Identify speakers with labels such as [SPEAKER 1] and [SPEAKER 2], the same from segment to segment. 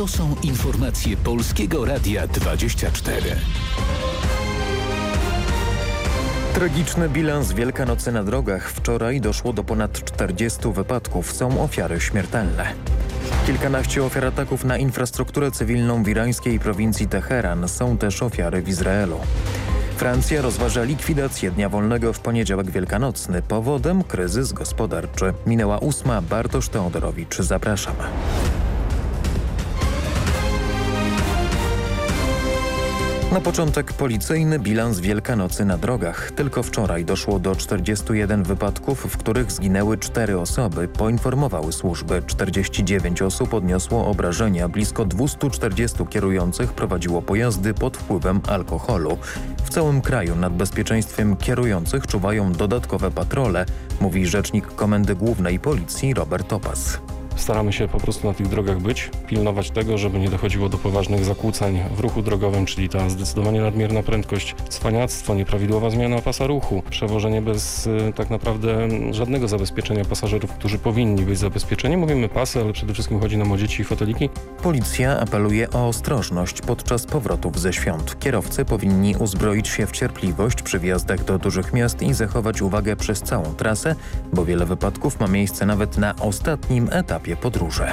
[SPEAKER 1] To są informacje Polskiego Radia 24.
[SPEAKER 2] Tragiczny bilans Wielkanocy na drogach. Wczoraj doszło do ponad 40 wypadków. Są ofiary śmiertelne. Kilkanaście ofiar ataków na infrastrukturę cywilną w irańskiej prowincji Teheran. Są też ofiary w Izraelu. Francja rozważa likwidację dnia wolnego w poniedziałek wielkanocny. Powodem kryzys gospodarczy. Minęła ósma. Bartosz Teodorowicz. Zapraszam. Na początek policyjny bilans Wielkanocy na drogach. Tylko wczoraj doszło do 41 wypadków, w których zginęły 4 osoby, poinformowały służby. 49 osób odniosło obrażenia, blisko 240 kierujących prowadziło pojazdy pod wpływem alkoholu. W całym kraju nad bezpieczeństwem kierujących czuwają dodatkowe patrole, mówi rzecznik Komendy Głównej Policji Robert Topas.
[SPEAKER 3] Staramy się po prostu na tych drogach być, pilnować tego, żeby nie dochodziło do poważnych zakłóceń w ruchu drogowym, czyli ta zdecydowanie nadmierna prędkość, cwaniactwo, nieprawidłowa zmiana pasa ruchu, przewożenie bez y, tak naprawdę żadnego zabezpieczenia pasażerów, którzy powinni być zabezpieczeni. Mówimy pasy, ale przede wszystkim chodzi nam o dzieci i foteliki.
[SPEAKER 2] Policja apeluje o ostrożność podczas powrotów ze świąt. Kierowcy powinni uzbroić się w cierpliwość przy wjazdach do dużych miast i zachować uwagę przez całą trasę, bo wiele wypadków ma miejsce nawet na ostatnim etapie podróży.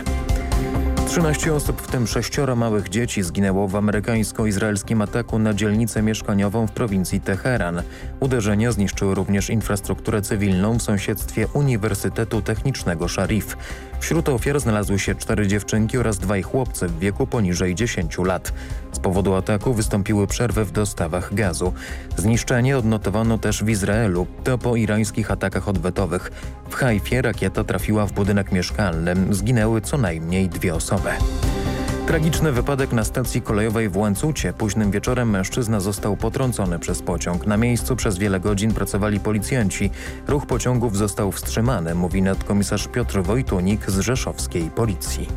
[SPEAKER 2] 13 osób, w tym sześcioro małych dzieci zginęło w amerykańsko-izraelskim ataku na dzielnicę mieszkaniową w prowincji Teheran. Uderzenia zniszczyły również infrastrukturę cywilną w sąsiedztwie Uniwersytetu Technicznego Sharif. Wśród ofiar znalazły się cztery dziewczynki oraz dwaj chłopcy w wieku poniżej 10 lat. Z powodu ataku wystąpiły przerwy w dostawach gazu. Zniszczenie odnotowano też w Izraelu. To po irańskich atakach odwetowych. W Hajfie rakieta trafiła w budynek mieszkalny. Zginęły co najmniej dwie osoby. Tragiczny wypadek na stacji kolejowej w Łańcucie. Późnym wieczorem mężczyzna został potrącony przez pociąg. Na miejscu przez wiele godzin pracowali policjanci. Ruch pociągów został wstrzymany, mówi nadkomisarz Piotr Wojtunik z rzeszowskiej policji.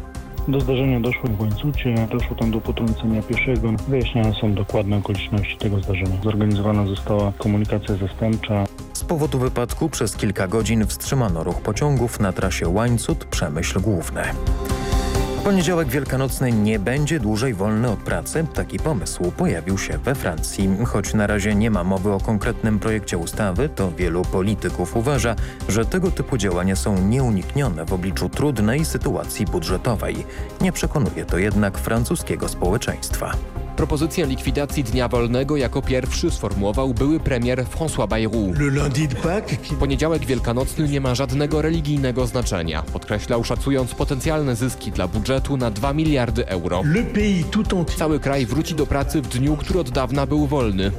[SPEAKER 4] Do zdarzenia doszło w Łańcucie, doszło tam do potrącenia pieszego. Wyjaśniane są dokładne okoliczności tego zdarzenia. Zorganizowana została komunikacja zastępcza.
[SPEAKER 2] Z powodu wypadku przez kilka godzin wstrzymano ruch pociągów na trasie Łańcut-Przemyśl Główny. Poniedziałek wielkanocny nie będzie dłużej wolny od pracy. Taki pomysł pojawił się we Francji. Choć na razie nie ma mowy o konkretnym projekcie ustawy, to wielu polityków uważa, że tego typu działania są nieuniknione w obliczu trudnej sytuacji budżetowej. Nie przekonuje to jednak francuskiego społeczeństwa.
[SPEAKER 5] Propozycję likwidacji Dnia Wolnego jako pierwszy sformułował były premier François Bayrou. Poniedziałek wielkanocny nie ma żadnego religijnego znaczenia. Podkreślał szacując potencjalne zyski dla budżetu na 2 miliardy euro. Cały kraj wróci do pracy w dniu, który od dawna był wolny.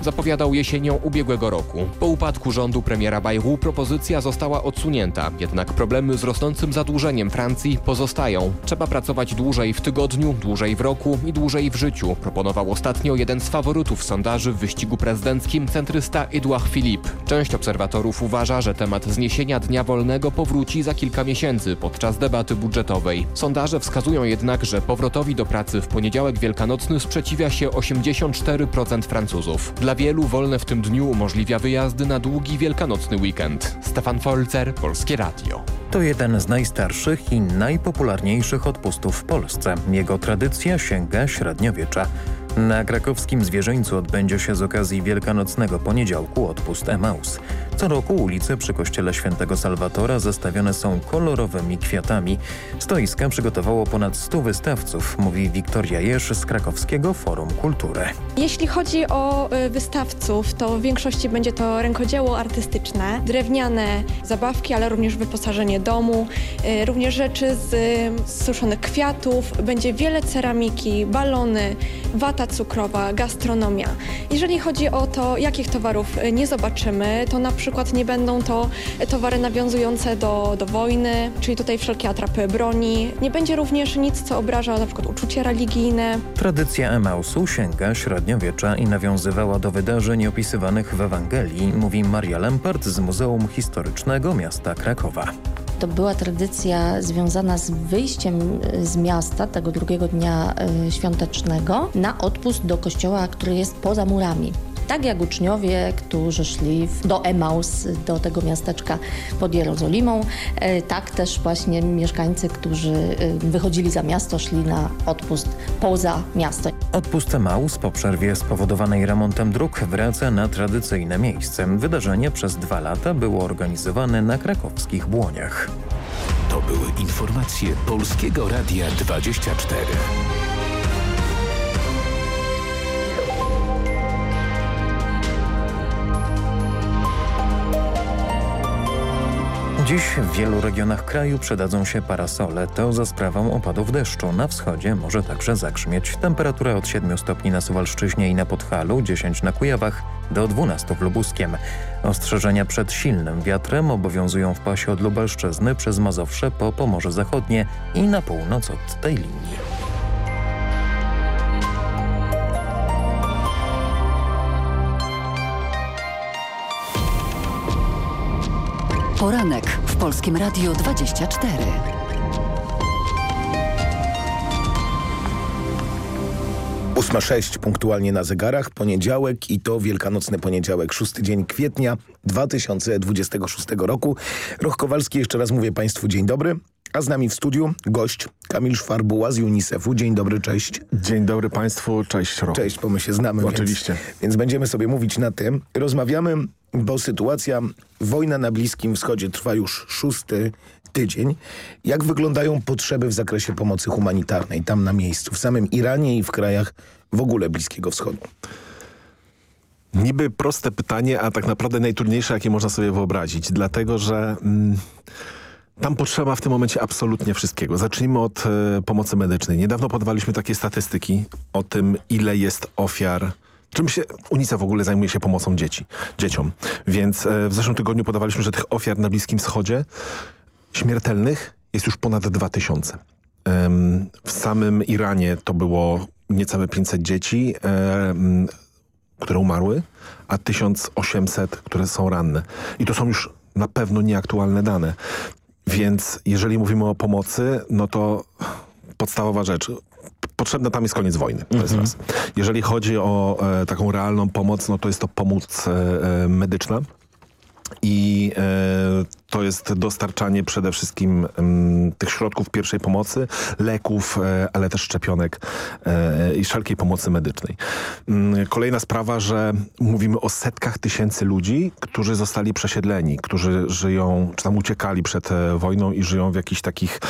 [SPEAKER 5] Zapowiadał jesienią ubiegłego roku. Po upadku rządu premiera Bayrou propozycja została odsunięta, jednak problemy z rosnącym zadłużeniem Francji pozostają. Trzeba pracować dłużej w tygodniu, dłużej w roku i dłużej w życiu, proponował ostatnio jeden z faworytów sondaży w wyścigu prezydenckim centrysta Edouard Philippe. Część obserwatorów uważa, że temat zniesienia dnia wolnego powróci za kilka miesięcy podczas debaty budżetowej. Sondaże wskazują jednak, że powrotowi do pracy w poniedziałek wielkanocny sprzeciwia się 84% Francuzów. Dla wielu wolne w tym dniu umożliwia wyjazdy na długi wielkanocny weekend. Stefan Folzer, Polskie Radio.
[SPEAKER 2] To jeden z najstarszych i najpopularniejszych odpustów w Polsce. Jego tradycja sięga średniowiecza. Na krakowskim zwierzyńcu odbędzie się z okazji wielkanocnego poniedziałku odpust Emaus. Co roku ulice przy kościele świętego Salwatora zastawione są kolorowymi kwiatami. Stoiska przygotowało ponad 100 wystawców, mówi Wiktoria Jesz z krakowskiego Forum Kultury.
[SPEAKER 6] Jeśli chodzi o y, wystawców, to w większości będzie to rękodzieło artystyczne, drewniane zabawki, ale również wyposażenie domu, y, również rzeczy z y, suszonych kwiatów, będzie wiele ceramiki, balony, wata cukrowa, gastronomia. Jeżeli chodzi o to, jakich towarów y, nie zobaczymy, to na przykład nie będą to towary nawiązujące do, do wojny, czyli tutaj wszelkie atrapy broni. Nie będzie również nic, co obraża na przykład uczucia religijne.
[SPEAKER 2] Tradycja Emausu sięga średniowiecza i nawiązywała do wydarzeń opisywanych w Ewangelii, mówi Maria Lempart z Muzeum Historycznego Miasta Krakowa.
[SPEAKER 7] To była tradycja związana z wyjściem z miasta tego drugiego dnia y, świątecznego na odpust do kościoła, który jest poza murami. Tak jak uczniowie, którzy szli do Emaus, do tego miasteczka pod Jerozolimą, e, tak też właśnie mieszkańcy, którzy e, wychodzili za miasto, szli na odpust poza miasto.
[SPEAKER 2] Odpust Emaus po przerwie spowodowanej remontem dróg wraca na tradycyjne miejsce. Wydarzenie przez dwa lata było organizowane na krakowskich Błoniach.
[SPEAKER 1] To były informacje Polskiego Radia 24.
[SPEAKER 2] Dziś w wielu regionach kraju przydadzą się parasole. To za sprawą opadów deszczu. Na wschodzie może także zagrzmieć. Temperatura od 7 stopni na Suwalszczyźnie i na Podhalu, 10 na Kujawach, do 12 w Lubuskiem. Ostrzeżenia przed silnym wiatrem obowiązują w pasie od Lubelszczyzny przez Mazowsze po Pomorze Zachodnie i na północ od tej linii.
[SPEAKER 8] Poranek w Polskim Radiu 24.
[SPEAKER 9] Ósma sześć punktualnie na zegarach, poniedziałek i to wielkanocny poniedziałek, szósty dzień kwietnia 2026 roku. Roch Kowalski, jeszcze raz mówię Państwu dzień dobry. A z nami w studiu gość Kamil Szwarbuła z UNICEF-u. Dzień dobry, cześć.
[SPEAKER 10] Dzień dobry Państwu, cześć Roch.
[SPEAKER 9] Cześć, bo my się znamy.
[SPEAKER 10] Oczywiście.
[SPEAKER 9] Więc, więc będziemy sobie mówić na tym. Rozmawiamy, bo sytuacja, wojna na Bliskim Wschodzie trwa już szósty tydzień. Jak wyglądają potrzeby w zakresie pomocy humanitarnej tam na miejscu, w samym Iranie i w krajach w ogóle Bliskiego Wschodu?
[SPEAKER 10] Niby proste pytanie, a tak naprawdę najtrudniejsze, jakie można sobie wyobrazić. Dlatego, że... Mm, tam potrzeba w tym momencie absolutnie wszystkiego. Zacznijmy od e, pomocy medycznej. Niedawno podawaliśmy takie statystyki o tym, ile jest ofiar czym się UNICEF w ogóle zajmuje się pomocą dzieci, dzieciom. Więc e, w zeszłym tygodniu podawaliśmy, że tych ofiar na Bliskim Wschodzie śmiertelnych jest już ponad 2000. Ym, w samym Iranie to było niecałe 500 dzieci, które umarły, a 1800, które są ranne. I to są już na pewno nieaktualne dane. Więc jeżeli mówimy o pomocy, no to podstawowa rzecz. Potrzebna tam jest koniec wojny. To jest mhm. raz. Jeżeli chodzi o e, taką realną pomoc, no to jest to pomoc e, e medyczna. I e, to jest dostarczanie przede wszystkim tych środków pierwszej pomocy, leków, e, ale też szczepionek e, i wszelkiej pomocy medycznej. Mm, kolejna sprawa, że mówimy o setkach tysięcy ludzi, którzy zostali przesiedleni, którzy żyją, czy tam uciekali przed e, wojną i żyją w jakichś takich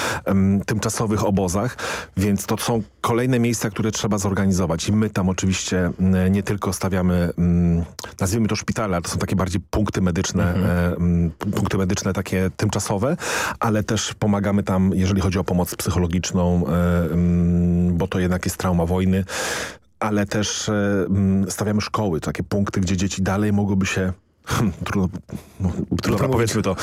[SPEAKER 10] tymczasowych obozach, więc to są kolejne miejsca, które trzeba zorganizować i my tam oczywiście nie tylko stawiamy, nazwijmy to szpitale, ale to są takie bardziej punkty medyczne, mhm. punkty medyczne takie tymczasowe, ale też pomagamy tam, jeżeli chodzi o pomoc psychologiczną, e, mm, bo to jednak jest trauma wojny, ale też e, mm, stawiamy szkoły, takie punkty, gdzie dzieci dalej mogłyby się trudno, no, trudno powiedzmy to,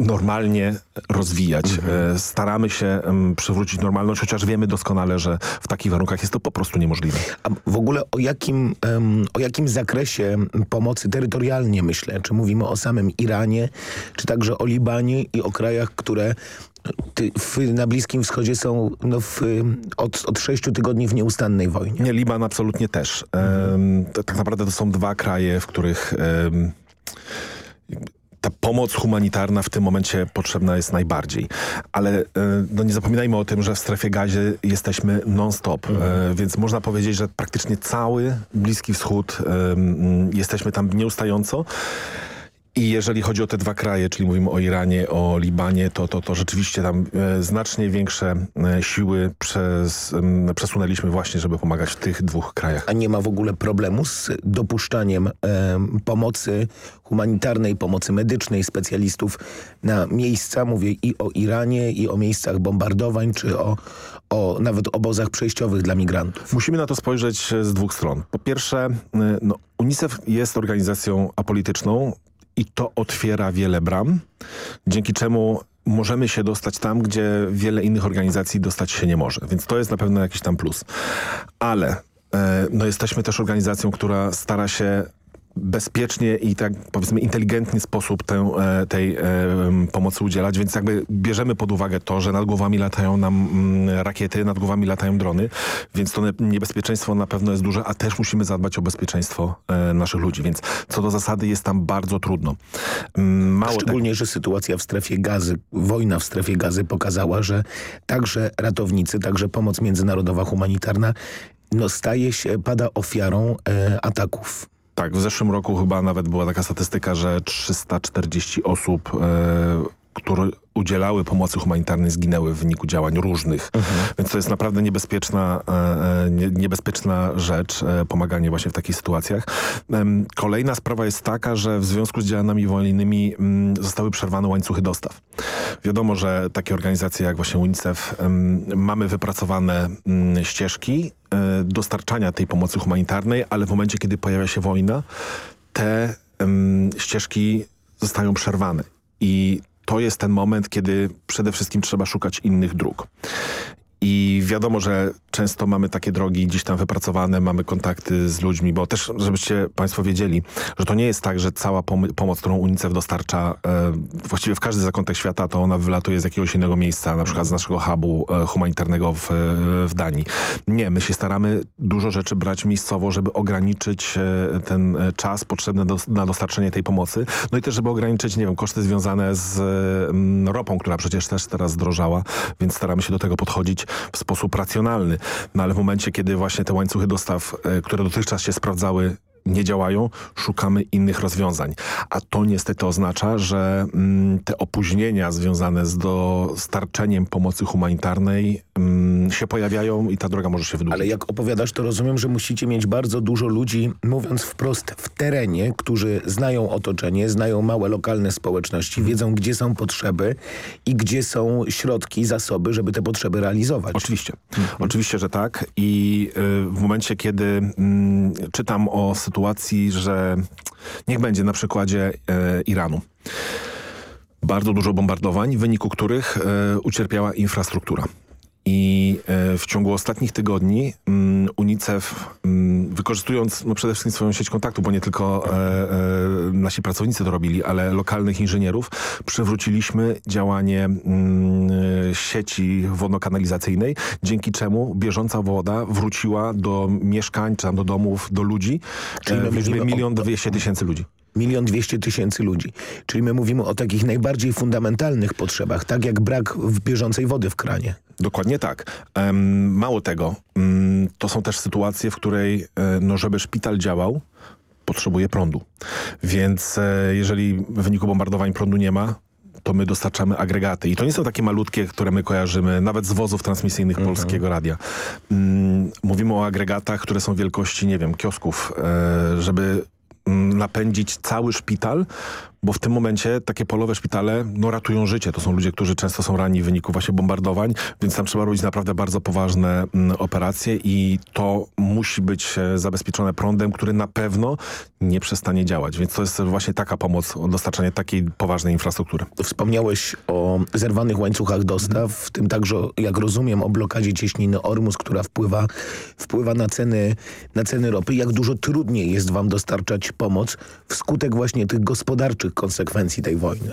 [SPEAKER 10] normalnie rozwijać. Mhm. E, staramy się przywrócić normalność, chociaż wiemy doskonale, że w takich warunkach jest to po prostu niemożliwe.
[SPEAKER 9] A w ogóle o jakim, o jakim zakresie pomocy terytorialnie myślę? Czy mówimy o samym Iranie, czy także o Libanie i o krajach, które w, na Bliskim Wschodzie są no, w, od, od sześciu tygodni w nieustannej wojnie.
[SPEAKER 10] Nie, Liban absolutnie też. Um, tak naprawdę to są dwa kraje, w których um, ta pomoc humanitarna w tym momencie potrzebna jest najbardziej. Ale e, no nie zapominajmy o tym, że w strefie gazie jesteśmy non-stop, mhm. więc można powiedzieć, że praktycznie cały Bliski Wschód jesteśmy tam nieustająco. I jeżeli chodzi o te dwa kraje, czyli mówimy o Iranie, o Libanie, to, to, to rzeczywiście tam e, znacznie większe e, siły przez, przesunęliśmy właśnie, żeby pomagać w tych dwóch krajach.
[SPEAKER 9] A nie ma w ogóle problemu z dopuszczaniem e, pomocy humanitarnej, pomocy medycznej, specjalistów na miejsca, mówię i o Iranie, i o miejscach bombardowań, czy o, o nawet obozach przejściowych dla migrantów.
[SPEAKER 10] Musimy na to spojrzeć z dwóch stron. Po pierwsze, no, UNICEF jest organizacją apolityczną, i to otwiera wiele bram, dzięki czemu możemy się dostać tam, gdzie wiele innych organizacji dostać się nie może. Więc to jest na pewno jakiś tam plus. Ale e, no jesteśmy też organizacją, która stara się bezpiecznie i tak powiedzmy inteligentny sposób tę, e, tej e, pomocy udzielać, więc jakby bierzemy pod uwagę to, że nad głowami latają nam rakiety, nad głowami latają drony, więc to niebezpieczeństwo na pewno jest duże, a też musimy zadbać o bezpieczeństwo e, naszych ludzi, więc co do zasady jest tam bardzo trudno.
[SPEAKER 9] Mało Szczególnie, tak... że sytuacja w strefie gazy, wojna w strefie gazy pokazała, że także ratownicy, także pomoc międzynarodowa, humanitarna no staje się, pada ofiarą e, ataków.
[SPEAKER 10] Tak, w zeszłym roku chyba nawet była taka statystyka, że 340 osób, e, które udzielały pomocy humanitarnej zginęły w wyniku działań różnych. Mhm. Więc to jest naprawdę niebezpieczna, e, e nie, niebezpieczna rzecz, e, pomaganie właśnie w takich sytuacjach. Kolejna sprawa jest taka, że w związku z działaniami wojennymi mm, zostały przerwane łańcuchy dostaw. Wiadomo, że takie organizacje jak właśnie UNICEF mamy wypracowane mm, ścieżki dostarczania tej pomocy humanitarnej, ale w momencie, kiedy pojawia się wojna, te ścieżki zostają przerwane. I to jest ten moment, kiedy przede wszystkim trzeba szukać innych dróg. I wiadomo, że często mamy takie drogi gdzieś tam wypracowane, mamy kontakty z ludźmi, bo też, żebyście Państwo wiedzieli, że to nie jest tak, że cała pom pomoc, którą UNICEF dostarcza e, właściwie w każdy zakątek świata, to ona wylatuje z jakiegoś innego miejsca, na przykład z naszego hubu e, humanitarnego w, w Danii. Nie, my się staramy dużo rzeczy brać miejscowo, żeby ograniczyć e, ten e, czas potrzebny do, na dostarczenie tej pomocy, no i też, żeby ograniczyć, nie wiem, koszty związane z mm, ropą, która przecież też teraz zdrożała, więc staramy się do tego podchodzić w sposób racjonalny. No ale w momencie, kiedy właśnie te łańcuchy dostaw, e, które dotychczas się sprawdzały, nie działają, szukamy innych rozwiązań. A to niestety oznacza, że mm, te opóźnienia związane z dostarczeniem pomocy humanitarnej mm, się pojawiają i ta droga może się wydłużyć.
[SPEAKER 9] Ale jak opowiadasz, to rozumiem, że musicie mieć bardzo dużo ludzi, mówiąc wprost, w terenie, którzy znają otoczenie, znają małe lokalne społeczności, hmm. wiedzą, gdzie są potrzeby i gdzie są środki, zasoby, żeby te potrzeby realizować.
[SPEAKER 10] Oczywiście. Hmm. Oczywiście, że tak. I y, w momencie, kiedy y, czytam o sytuacji sytuacji, że niech będzie na przykładzie e, Iranu. Bardzo dużo bombardowań, w wyniku których e, ucierpiała infrastruktura. I e, w ciągu ostatnich tygodni um, UNICEF, um, wykorzystując no przede wszystkim swoją sieć kontaktu, bo nie tylko e, e, nasi pracownicy to robili, ale lokalnych inżynierów, przywróciliśmy działanie um, sieci wodno-kanalizacyjnej, dzięki czemu bieżąca woda wróciła do mieszkań, czy tam do domów, do ludzi, Czyli w liczbie milion dwieście tysięcy ludzi
[SPEAKER 9] milion dwieście tysięcy ludzi. Czyli my mówimy o takich najbardziej fundamentalnych potrzebach, tak jak brak w bieżącej wody w kranie.
[SPEAKER 10] Dokładnie tak. Mało tego, mm, to są też sytuacje, w której, e, no, żeby szpital działał, potrzebuje prądu. Więc e, jeżeli w wyniku bombardowań prądu nie ma, to my dostarczamy agregaty. I to nie są takie malutkie, które my kojarzymy, nawet z wozów transmisyjnych mhm. Polskiego Radia. Mm, mówimy o agregatach, które są wielkości, nie wiem, kiosków, e, żeby napędzić cały szpital, bo w tym momencie takie polowe szpitale no, ratują życie. To są ludzie, którzy często są rani w wyniku właśnie bombardowań, więc tam trzeba robić naprawdę bardzo poważne mm, operacje i to musi być e, zabezpieczone prądem, który na pewno nie przestanie działać. Więc to jest właśnie taka pomoc, dostarczanie takiej poważnej infrastruktury.
[SPEAKER 9] Wspomniałeś o zerwanych łańcuchach dostaw, w tym także, jak rozumiem, o blokadzie cieśniny Ormus, która wpływa, wpływa na, ceny, na ceny ropy. Jak dużo trudniej jest wam dostarczać pomoc wskutek właśnie tych gospodarczych konsekwencji tej wojny?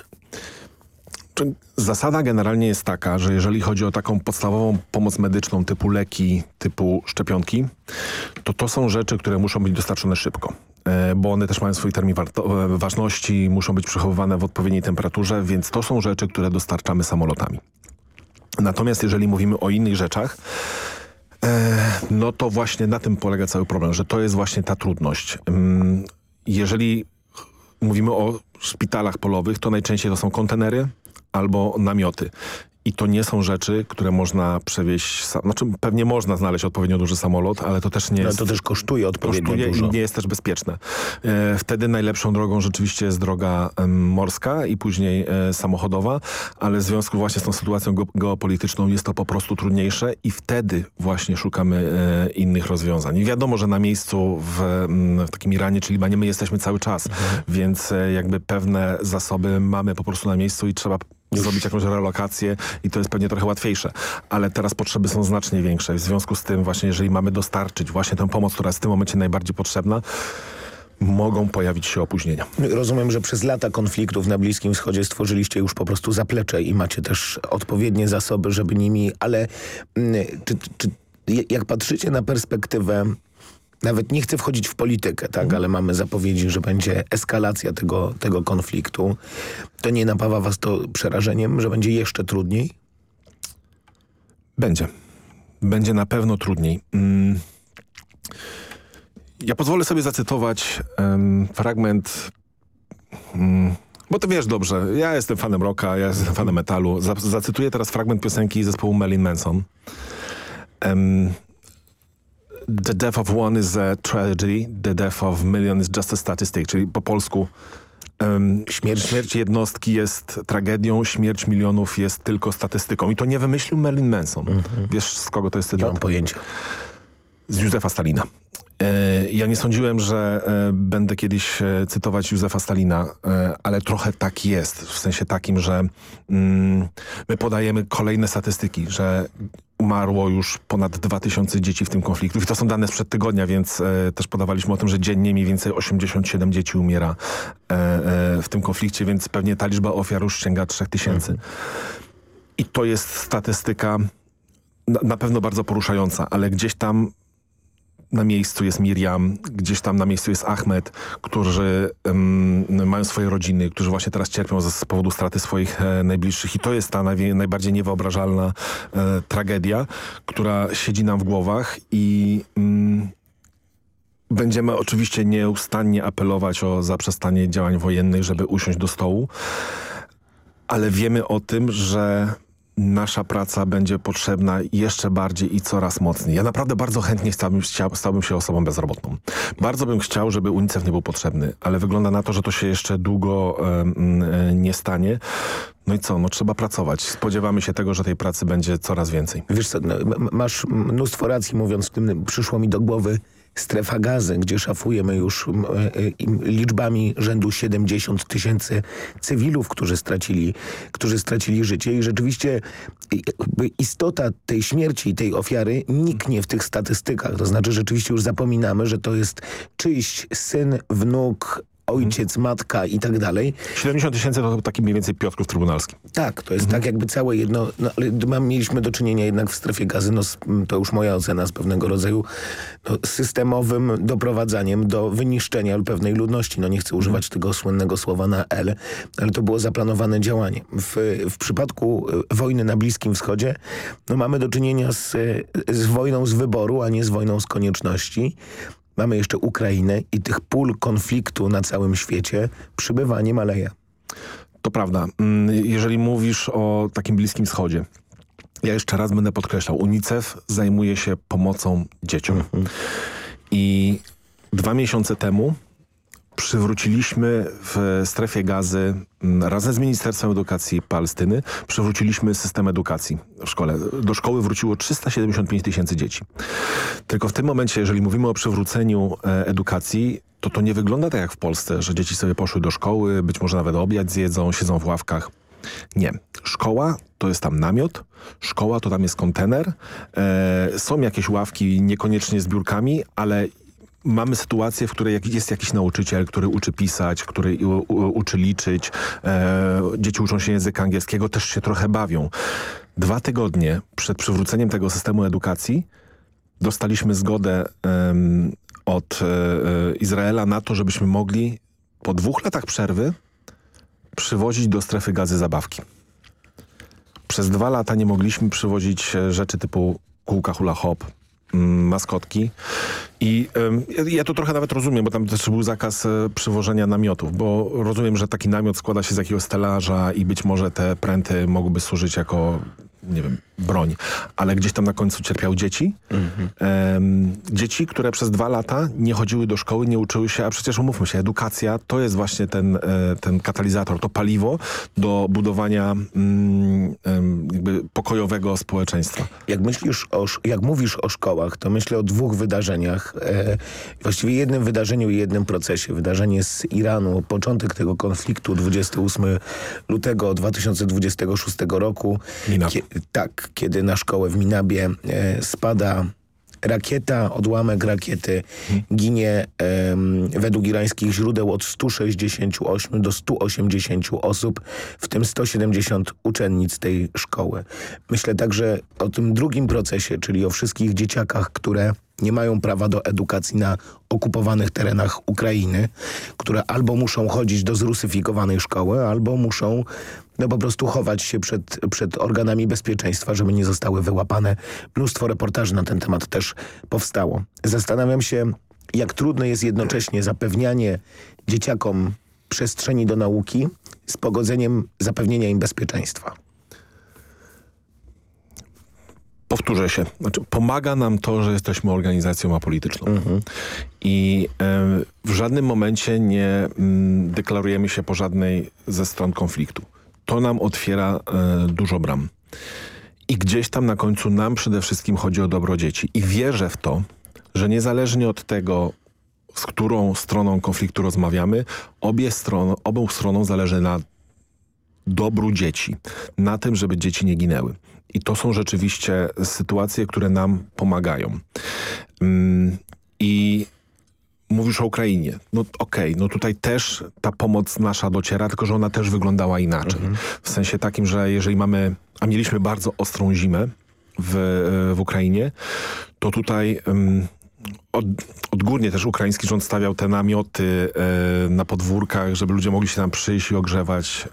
[SPEAKER 10] Zasada generalnie jest taka, że jeżeli chodzi o taką podstawową pomoc medyczną typu leki, typu szczepionki, to to są rzeczy, które muszą być dostarczone szybko e, bo one też mają swój termin e, ważności, muszą być przechowywane w odpowiedniej temperaturze, więc to są rzeczy, które dostarczamy samolotami. Natomiast jeżeli mówimy o innych rzeczach, e, no to właśnie na tym polega cały problem, że to jest właśnie ta trudność. Mm, jeżeli mówimy o szpitalach polowych, to najczęściej to są kontenery albo namioty. I to nie są rzeczy, które można przewieźć, znaczy pewnie można znaleźć odpowiednio duży samolot, ale to też nie no, jest...
[SPEAKER 9] to też kosztuje odpowiednio
[SPEAKER 10] kosztuje
[SPEAKER 9] dużo.
[SPEAKER 10] i nie jest też bezpieczne. E, wtedy najlepszą drogą rzeczywiście jest droga e, morska i później e, samochodowa, ale w związku właśnie z tą sytuacją ge geopolityczną jest to po prostu trudniejsze i wtedy właśnie szukamy e, innych rozwiązań. I wiadomo, że na miejscu w, w takim Iranie czy Libanie my jesteśmy cały czas, mhm. więc e, jakby pewne zasoby mamy po prostu na miejscu i trzeba zrobić jakąś relokację i to jest pewnie trochę łatwiejsze. Ale teraz potrzeby są znacznie większe. W związku z tym właśnie, jeżeli mamy dostarczyć właśnie tę pomoc, która jest w tym momencie najbardziej potrzebna, mogą pojawić się opóźnienia.
[SPEAKER 9] Rozumiem, że przez lata konfliktów na Bliskim Wschodzie stworzyliście już po prostu zaplecze i macie też odpowiednie zasoby, żeby nimi, ale mm, czy, czy, jak patrzycie na perspektywę nawet nie chcę wchodzić w politykę, tak, mhm. ale mamy zapowiedzi, że będzie eskalacja tego, tego konfliktu. To nie napawa was to przerażeniem, że będzie jeszcze trudniej?
[SPEAKER 10] Będzie. Będzie na pewno trudniej. Mm. Ja pozwolę sobie zacytować um, fragment... Um, bo to wiesz dobrze, ja jestem fanem rocka, ja jestem fanem metalu. zacytuję teraz fragment piosenki zespołu Marilyn Manson. Um, The death of one is a tragedy, the death of million is just a statistic, czyli po polsku um, śmierć, śmierć jednostki jest tragedią, śmierć milionów jest tylko statystyką. I to nie wymyślił Marilyn Manson. Mm -hmm. Wiesz z kogo to jest cytat?
[SPEAKER 9] Nie mam pojęcia.
[SPEAKER 10] Z Józefa Stalina. E, ja nie sądziłem, że e, będę kiedyś e, cytować Józefa Stalina, ale trochę tak jest. W sensie takim, że mm, my podajemy kolejne statystyki, że umarło już ponad 2000 dzieci w tym konflikcie. I to są dane sprzed tygodnia, więc e, też podawaliśmy o tym, że dziennie mniej więcej 87 dzieci umiera e, e, w tym konflikcie, więc pewnie ta liczba ofiar już sięga 3000. Mhm. I to jest statystyka na, na pewno bardzo poruszająca, ale gdzieś tam na miejscu jest Miriam, gdzieś tam na miejscu jest Ahmed, którzy um, mają swoje rodziny, którzy właśnie teraz cierpią z, powodu straty swoich e, najbliższych. I to jest ta naj, najbardziej niewyobrażalna e, tragedia, która siedzi nam w głowach i mm, będziemy oczywiście nieustannie apelować o zaprzestanie działań wojennych, żeby usiąść do stołu, ale wiemy o tym, że nasza praca będzie potrzebna jeszcze bardziej i coraz mocniej. Ja naprawdę bardzo chętnie stałbym, się osobą bezrobotną. Bardzo bym chciał, żeby UNICEF nie był potrzebny, ale wygląda na to, że to się jeszcze długo e, nie stanie. No i co? No trzeba pracować. Spodziewamy się tego, że tej pracy będzie coraz więcej.
[SPEAKER 9] Wiesz co, no, masz mnóstwo racji mówiąc w tym, przyszło mi do głowy strefa gazy, gdzie szafujemy już e, e, liczbami rzędu 70 tysięcy cywilów, którzy stracili, którzy stracili życie i rzeczywiście istota tej śmierci i tej ofiary niknie w tych statystykach. To znaczy rzeczywiście już zapominamy, że to jest czyjś syn, wnuk, ojciec, matka i tak dalej.
[SPEAKER 10] 70 tysięcy to taki mniej więcej Piotrków Trybunalski.
[SPEAKER 9] Tak, to jest mhm. tak jakby całe jedno, no, ale mieliśmy do czynienia jednak w strefie gazy, no, to już moja ocena z pewnego rodzaju no, systemowym doprowadzaniem do wyniszczenia pewnej ludności. No nie chcę używać mhm. tego słynnego słowa na L, ale to było zaplanowane działanie. W, w przypadku e, wojny na Bliskim Wschodzie no, mamy do czynienia z, z wojną z wyboru, a nie z wojną z konieczności. Mamy jeszcze Ukrainę i tych pól konfliktu na całym świecie przybywa, nie maleje.
[SPEAKER 10] To prawda. Mm, jeżeli mówisz o takim Bliskim Wschodzie, ja jeszcze raz będę podkreślał, UNICEF zajmuje się pomocą dzieciom. Mhm. I dwa miesiące temu przywróciliśmy w strefie gazy razem z Ministerstwem Edukacji Palestyny przywróciliśmy system edukacji w szkole. Do szkoły wróciło 375 tysięcy dzieci. Tylko w tym momencie, jeżeli mówimy o przywróceniu e, edukacji, to to nie wygląda tak jak w Polsce, że dzieci sobie poszły do szkoły, być może nawet obiad zjedzą, siedzą w ławkach. Nie. Szkoła to jest tam namiot, szkoła to tam jest kontener, e, są jakieś ławki niekoniecznie z biurkami, ale mamy sytuację, w której jest jakiś nauczyciel, który uczy pisać, który uczy liczyć, e, dzieci uczą się języka angielskiego, też się trochę bawią. Dwa tygodnie przed przywróceniem tego systemu edukacji dostaliśmy zgodę od e, e, Izraela na to, żebyśmy mogli po dwóch latach przerwy przywozić do strefy gazy zabawki. Przez dwa lata nie mogliśmy przywozić e, rzeczy typu kółka hula hop, Mm, maskotki. I y, ja to trochę nawet rozumiem, bo tam też był zakaz y, przywożenia namiotów, bo rozumiem, że taki namiot składa się z jakiegoś stelaża i być może te pręty mogłyby służyć jako nie wiem, broń, ale gdzieś tam na końcu cierpiały dzieci. Mhm. dzieci, które przez dwa lata nie chodziły do szkoły, nie uczyły się, a przecież umówmy się, edukacja to jest właśnie ten, e, ten katalizator, to paliwo do budowania mm, jakby pokojowego społeczeństwa.
[SPEAKER 9] Jak myślisz, o, jak mówisz o szkołach, to myślę o dwóch wydarzeniach. E, właściwie jednym wydarzeniu i jednym procesie. Wydarzenie z Iranu, początek tego konfliktu 28 lutego 2026 roku.
[SPEAKER 10] Mina.
[SPEAKER 9] Tak, kiedy na szkołę w Minabie e, spada rakieta, odłamek rakiety ginie według irańskich źródeł od 168 do 180 osób, w tym 170 uczennic tej szkoły. Myślę także o tym drugim procesie, czyli o wszystkich dzieciakach, które nie mają prawa do edukacji na okupowanych terenach Ukrainy, które albo muszą chodzić do zrusyfikowanej szkoły, albo muszą no po prostu chować się przed, przed organami bezpieczeństwa, żeby nie zostały wyłapane. Mnóstwo reportaży na ten temat też powstało. Zastanawiam się, jak trudne jest jednocześnie zapewnianie dzieciakom przestrzeni do nauki z pogodzeniem zapewnienia im bezpieczeństwa.
[SPEAKER 10] Powtórzę się. Znaczy, pomaga nam to, że jesteśmy organizacją apolityczną. Mhm. I e, w żadnym momencie nie mm, deklarujemy się po żadnej ze stron konfliktu. To nam otwiera e, dużo bram. I gdzieś tam na końcu nam przede wszystkim chodzi o dobro dzieci. I wierzę w to, że niezależnie od tego, z którą stroną konfliktu rozmawiamy, obie stron, obu stronom zależy na dobru dzieci, na tym, żeby dzieci nie ginęły. I to są rzeczywiście sytuacje, które nam pomagają. Mm, I mówisz o Ukrainie. No okej, okay, no tutaj też ta pomoc nasza dociera, tylko że ona też wyglądała inaczej. Mhm. W sensie takim, że jeżeli mamy, a mieliśmy bardzo ostrą zimę w, w Ukrainie, to tutaj um, od, odgórnie też ukraiński rząd stawiał te namioty e, na podwórkach, żeby ludzie mogli się tam przyjść i ogrzewać.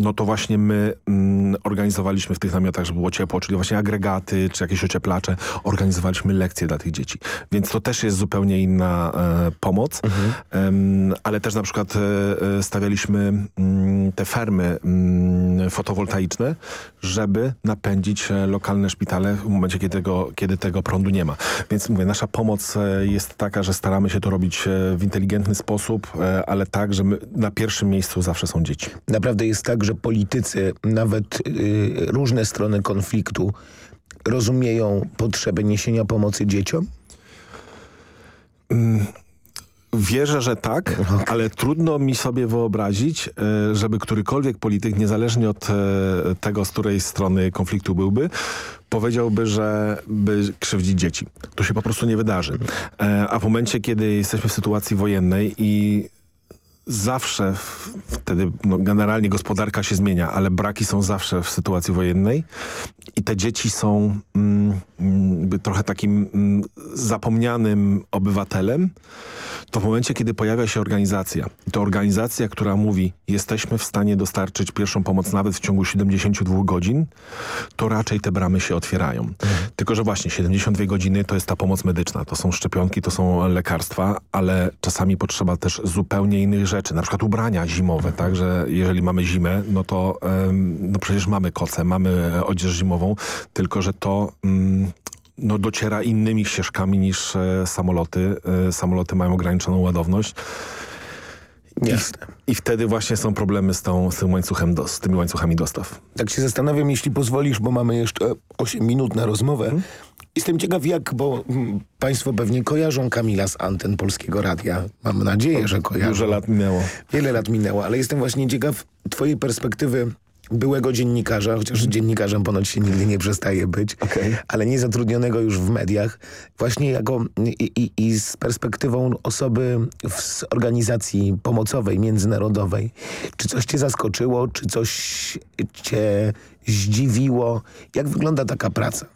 [SPEAKER 10] No to właśnie my m, organizowaliśmy w tych namiotach, żeby było ciepło, czyli właśnie agregaty, czy jakieś ocieplacze. Organizowaliśmy lekcje dla tych dzieci. Więc to też jest zupełnie inna e, pomoc. Mhm. ale też na przykład e, stawialiśmy mm, te fermy mm, fotowoltaiczne, żeby napędzić lokalne szpitale w momencie, kiedy tego, kiedy tego prądu nie ma. Więc mówię, nasza pomoc jest taka, że staramy się to robić e, w inteligentny sposób, e, ale tak, że na pierwszym miejscu zawsze są dzieci.
[SPEAKER 9] Naprawdę jest tak, że politycy, nawet y, różne strony konfliktu rozumieją potrzebę niesienia pomocy dzieciom?
[SPEAKER 10] Mm. Wierzę, że tak, ale trudno mi sobie wyobrazić, e, żeby którykolwiek polityk, niezależnie od tego, z której strony konfliktu byłby, powiedziałby, że by krzywdzić dzieci. To się po prostu nie wydarzy. E, a w momencie, kiedy jesteśmy w sytuacji wojennej i zawsze wtedy no, generalnie gospodarka się zmienia, ale braki są zawsze w sytuacji wojennej i te dzieci są mm, mm trochę takim mm, zapomnianym obywatelem, to w momencie, kiedy pojawia się organizacja, to organizacja, która mówi, jesteśmy w stanie dostarczyć pierwszą pomoc nawet w ciągu 72 godzin, to raczej te bramy się otwierają. Mhm. Tylko, że właśnie 72 godziny to jest ta pomoc medyczna, to są szczepionki, to są lekarstwa, ale czasami potrzeba też zupełnie innych rzeczy, na przykład ubrania zimowe, mhm. tak, że jeżeli mamy zimę, no to no przecież mamy koce, mamy odzież zimową, tylko, że to mm, no, dociera innymi ścieżkami niż e, samoloty. E, samoloty mają ograniczoną ładowność. I, I, wtedy właśnie są problemy z, tą, z, tym łańcuchem do, z tymi łańcuchami dostaw.
[SPEAKER 9] Tak się zastanawiam, jeśli pozwolisz, bo mamy jeszcze 8 minut na rozmowę. Hmm? Jestem ciekaw jak, bo mm, państwo pewnie kojarzą Kamila z anten Polskiego Radia. Mam nadzieję, że kojarzą.
[SPEAKER 10] Dużo lat minęło.
[SPEAKER 9] Wiele lat minęło, ale jestem właśnie ciekaw twojej perspektywy byłego dziennikarza, chociaż mm. dziennikarzem ponoć się nigdy nie przestaje być, okay. ale nie zatrudnionego już w mediach, właśnie jako i, i, i z perspektywą osoby w organizacji pomocowej, międzynarodowej. Czy coś cię zaskoczyło, czy coś cię zdziwiło? Jak wygląda taka praca?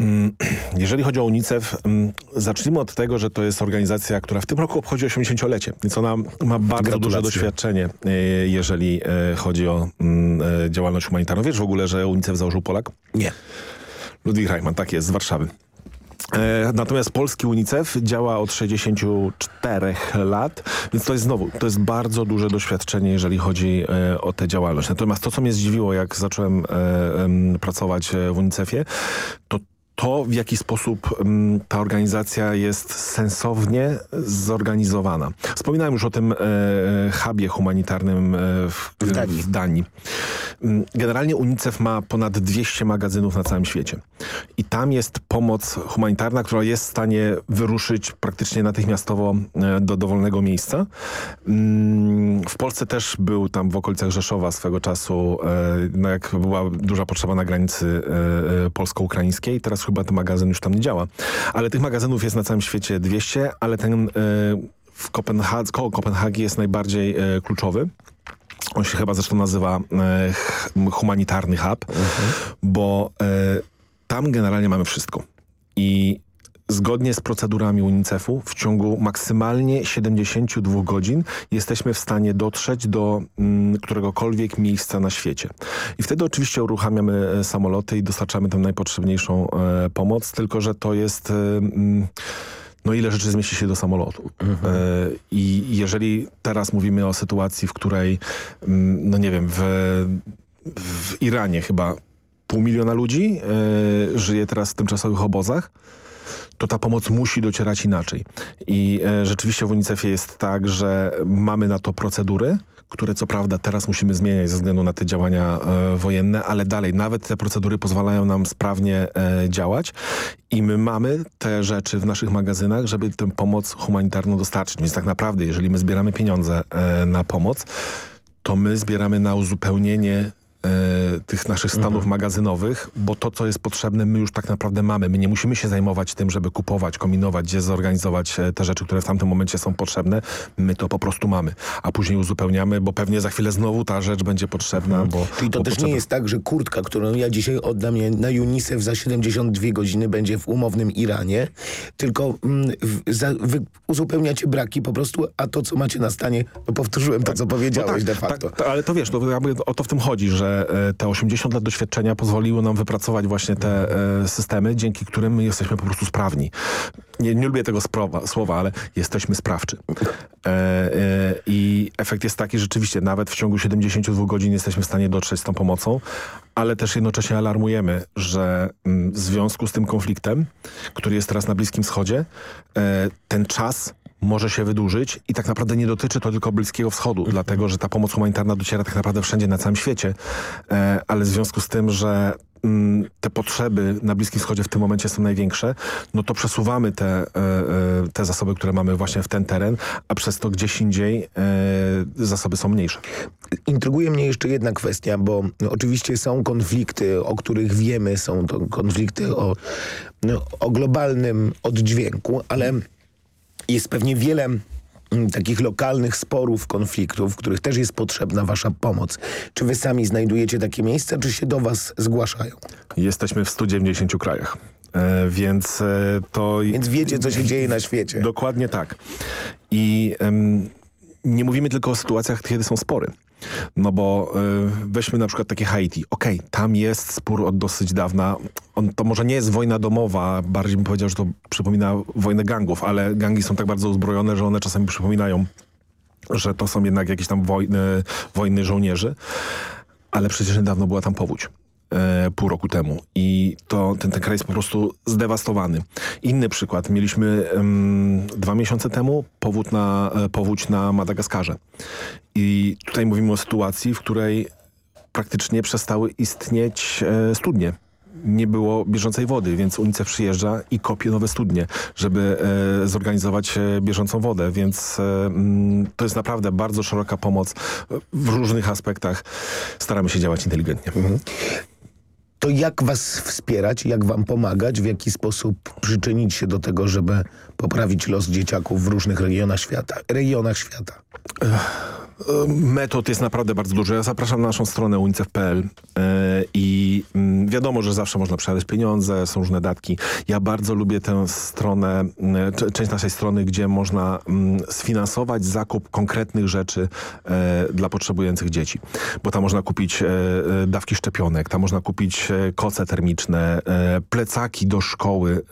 [SPEAKER 10] Mm, jeżeli chodzi o UNICEF, mm, zacznijmy od tego, że to jest organizacja, która w tym roku obchodzi 80-lecie, więc ona ma bardzo duże doświadczenie, e, jeżeli e, chodzi o mm, e, działalność humanitarną. Wiesz w ogóle, że UNICEF założył Polak?
[SPEAKER 9] Nie.
[SPEAKER 10] Ludwik Reichmann, tak jest, z Warszawy. Natomiast polski UNICEF działa od 64 lat, więc to jest znowu, to jest bardzo duże doświadczenie, jeżeli chodzi o tę działalność. Natomiast to, co mnie zdziwiło, jak zacząłem pracować w UNICEFie, to to, w jaki sposób mm, ta organizacja jest sensownie zorganizowana. Wspominałem już o tym e, hubie humanitarnym e, w, w, Danii. w, Danii. Mm, generalnie UNICEF ma ponad 200 magazynów na całym świecie. I tam jest pomoc humanitarna, która jest w stanie wyruszyć praktycznie natychmiastowo e, do dowolnego miejsca. Mm, w Polsce też był tam w okolicach Rzeszowa swego czasu, e, no jak była duża potrzeba na granicy e, polsko-ukraińskiej. Teraz chyba ten magazyn już tam nie działa. Ale tych magazynów jest na całym świecie 200, ale ten y, w Kopenhadze, koło Kopenhagi jest najbardziej y, kluczowy. On się chyba zresztą nazywa e, humanitarny hub, mhm. bo e, tam generalnie mamy wszystko. I zgodnie z procedurami UNICEF-u w ciągu maksymalnie 72 godzin jesteśmy w stanie dotrzeć do mm, któregokolwiek miejsca na świecie. I wtedy oczywiście uruchamiamy e, samoloty i dostarczamy tam najpotrzebniejszą e, pomoc, tylko że to jest... E, mm, no ile rzeczy zmieści się do samolotu. Mhm. E, I jeżeli teraz mówimy o sytuacji, w której, mm, no nie wiem, w, w Iranie chyba pół miliona ludzi e, żyje teraz w tymczasowych obozach, to ta pomoc musi docierać inaczej. I e, rzeczywiście w UNICEF-ie jest tak, że mamy na to procedury, które co prawda teraz musimy zmieniać ze względu na te działania e, wojenne, ale dalej nawet te procedury pozwalają nam sprawnie e, działać i my mamy te rzeczy w naszych magazynach, żeby tę pomoc humanitarną dostarczyć. Więc tak naprawdę, jeżeli my zbieramy pieniądze e, na pomoc, to my zbieramy na uzupełnienie tych naszych stanów mhm. magazynowych, bo to, co jest potrzebne, my już tak naprawdę mamy. My nie musimy się zajmować tym, żeby kupować, kombinować, gdzie zorganizować e, te rzeczy, które w tamtym momencie są potrzebne. My to po prostu mamy, a później uzupełniamy, bo pewnie za chwilę znowu ta rzecz będzie potrzebna. Mhm. Bo,
[SPEAKER 9] Czyli to
[SPEAKER 10] bo
[SPEAKER 9] też nie jest tak, że kurtka, którą ja dzisiaj oddam na UNICEF za 72 godziny będzie w umownym Iranie, tylko mm, za, wy uzupełniacie braki po prostu, a to, co macie na stanie, to powtórzyłem tak, to, co powiedziałeś no tak, de facto.
[SPEAKER 10] Tak, ale to wiesz, to, o to w tym chodzi, że E, te 80 lat doświadczenia pozwoliło nam wypracować właśnie te e, systemy, dzięki którym my jesteśmy po prostu sprawni. Nie, nie lubię tego słowa, ale jesteśmy sprawczy. E, I efekt jest taki, rzeczywiście nawet w ciągu 72 godzin jesteśmy w stanie dotrzeć z tą pomocą, ale też jednocześnie alarmujemy, że mm, w związku z tym konfliktem, który jest teraz na Bliskim Wschodzie, ten czas może się wydłużyć i tak naprawdę nie dotyczy to tylko Bliskiego Wschodu, mhm. dlatego że ta pomoc humanitarna dociera tak naprawdę wszędzie na całym świecie, e, ale w związku z tym, że mm, te potrzeby na Bliskim Wschodzie w tym momencie są największe, no to przesuwamy te, e, e, te zasoby, które mamy właśnie w ten teren, a przez to gdzieś indziej zasoby są mniejsze.
[SPEAKER 9] Intryguje mnie jeszcze jedna kwestia, bo oczywiście są konflikty, o których wiemy, są to konflikty o, no, o globalnym oddźwięku, ale jest pewnie wiele mm, takich lokalnych sporów, konfliktów, w których też jest potrzebna wasza pomoc. Czy wy sami znajdujecie takie miejsca, czy się do was zgłaszają?
[SPEAKER 10] Jesteśmy w 190 krajach. E, więc e, to...
[SPEAKER 9] Więc wiecie, co się dzieje na świecie.
[SPEAKER 10] Dokładnie tak. I nie mówimy tylko o sytuacjach, kiedy są spory. No bo y, weźmy na przykład takie Haiti. Okej, okay, tam jest spór od dosyć dawna. On, to może nie jest wojna domowa, bardziej bym powiedział, że to przypomina wojnę gangów, ale gangi są tak bardzo uzbrojone, że one czasami przypominają, że to są jednak jakieś tam wojny, wojny żołnierzy. Ale przecież niedawno była tam powódź e, pół roku temu i to, ten, ten kraj jest po prostu zdewastowany. Inny przykład. Mieliśmy dwa miesiące temu powód na, e, powódź na Madagaskarze. I tutaj mówimy o sytuacji, w której praktycznie przestały istnieć e, studnie nie było bieżącej wody, więc UNICEF przyjeżdża i kopie nowe studnie, żeby e, zorganizować e, bieżącą wodę, więc e, mm, to jest naprawdę bardzo szeroka pomoc w różnych aspektach. Staramy się działać inteligentnie. Mhm
[SPEAKER 9] to jak was wspierać, jak wam pomagać, w jaki sposób przyczynić się do tego, żeby poprawić los dzieciaków w różnych regionach świata? Regionach świata.
[SPEAKER 10] Metod jest naprawdę bardzo dużo. Ja zapraszam na naszą stronę unicef.pl e, i mm, wiadomo, że zawsze można przelać pieniądze, są różne datki. Ja bardzo lubię tę stronę, e, część naszej strony, gdzie można mm, sfinansować zakup konkretnych rzeczy e, dla potrzebujących dzieci. Bo tam można kupić dawki szczepionek, tam można kupić koce termiczne, plecaki do szkoły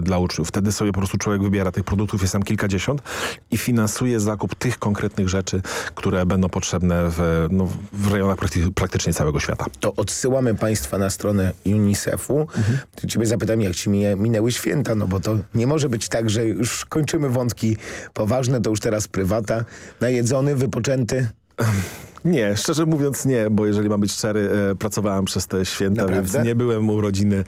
[SPEAKER 10] dla uczniów. Wtedy sobie po prostu człowiek wybiera tych produktów, jest tam kilkadziesiąt i finansuje zakup tych konkretnych rzeczy, które będą potrzebne w, no, w rejonach praktycznie całego świata.
[SPEAKER 9] To odsyłamy Państwa na stronę UNICEF-u. Mhm. Ciebie zapytam, jak Ci minęły święta, no bo to nie może być tak, że już kończymy wątki poważne, to już teraz prywata. Najedzony, wypoczęty?
[SPEAKER 10] Nie, szczerze mówiąc nie, bo jeżeli mam być szczery, e, pracowałem przez te święta,
[SPEAKER 9] Naprawdę?
[SPEAKER 10] więc nie byłem u rodziny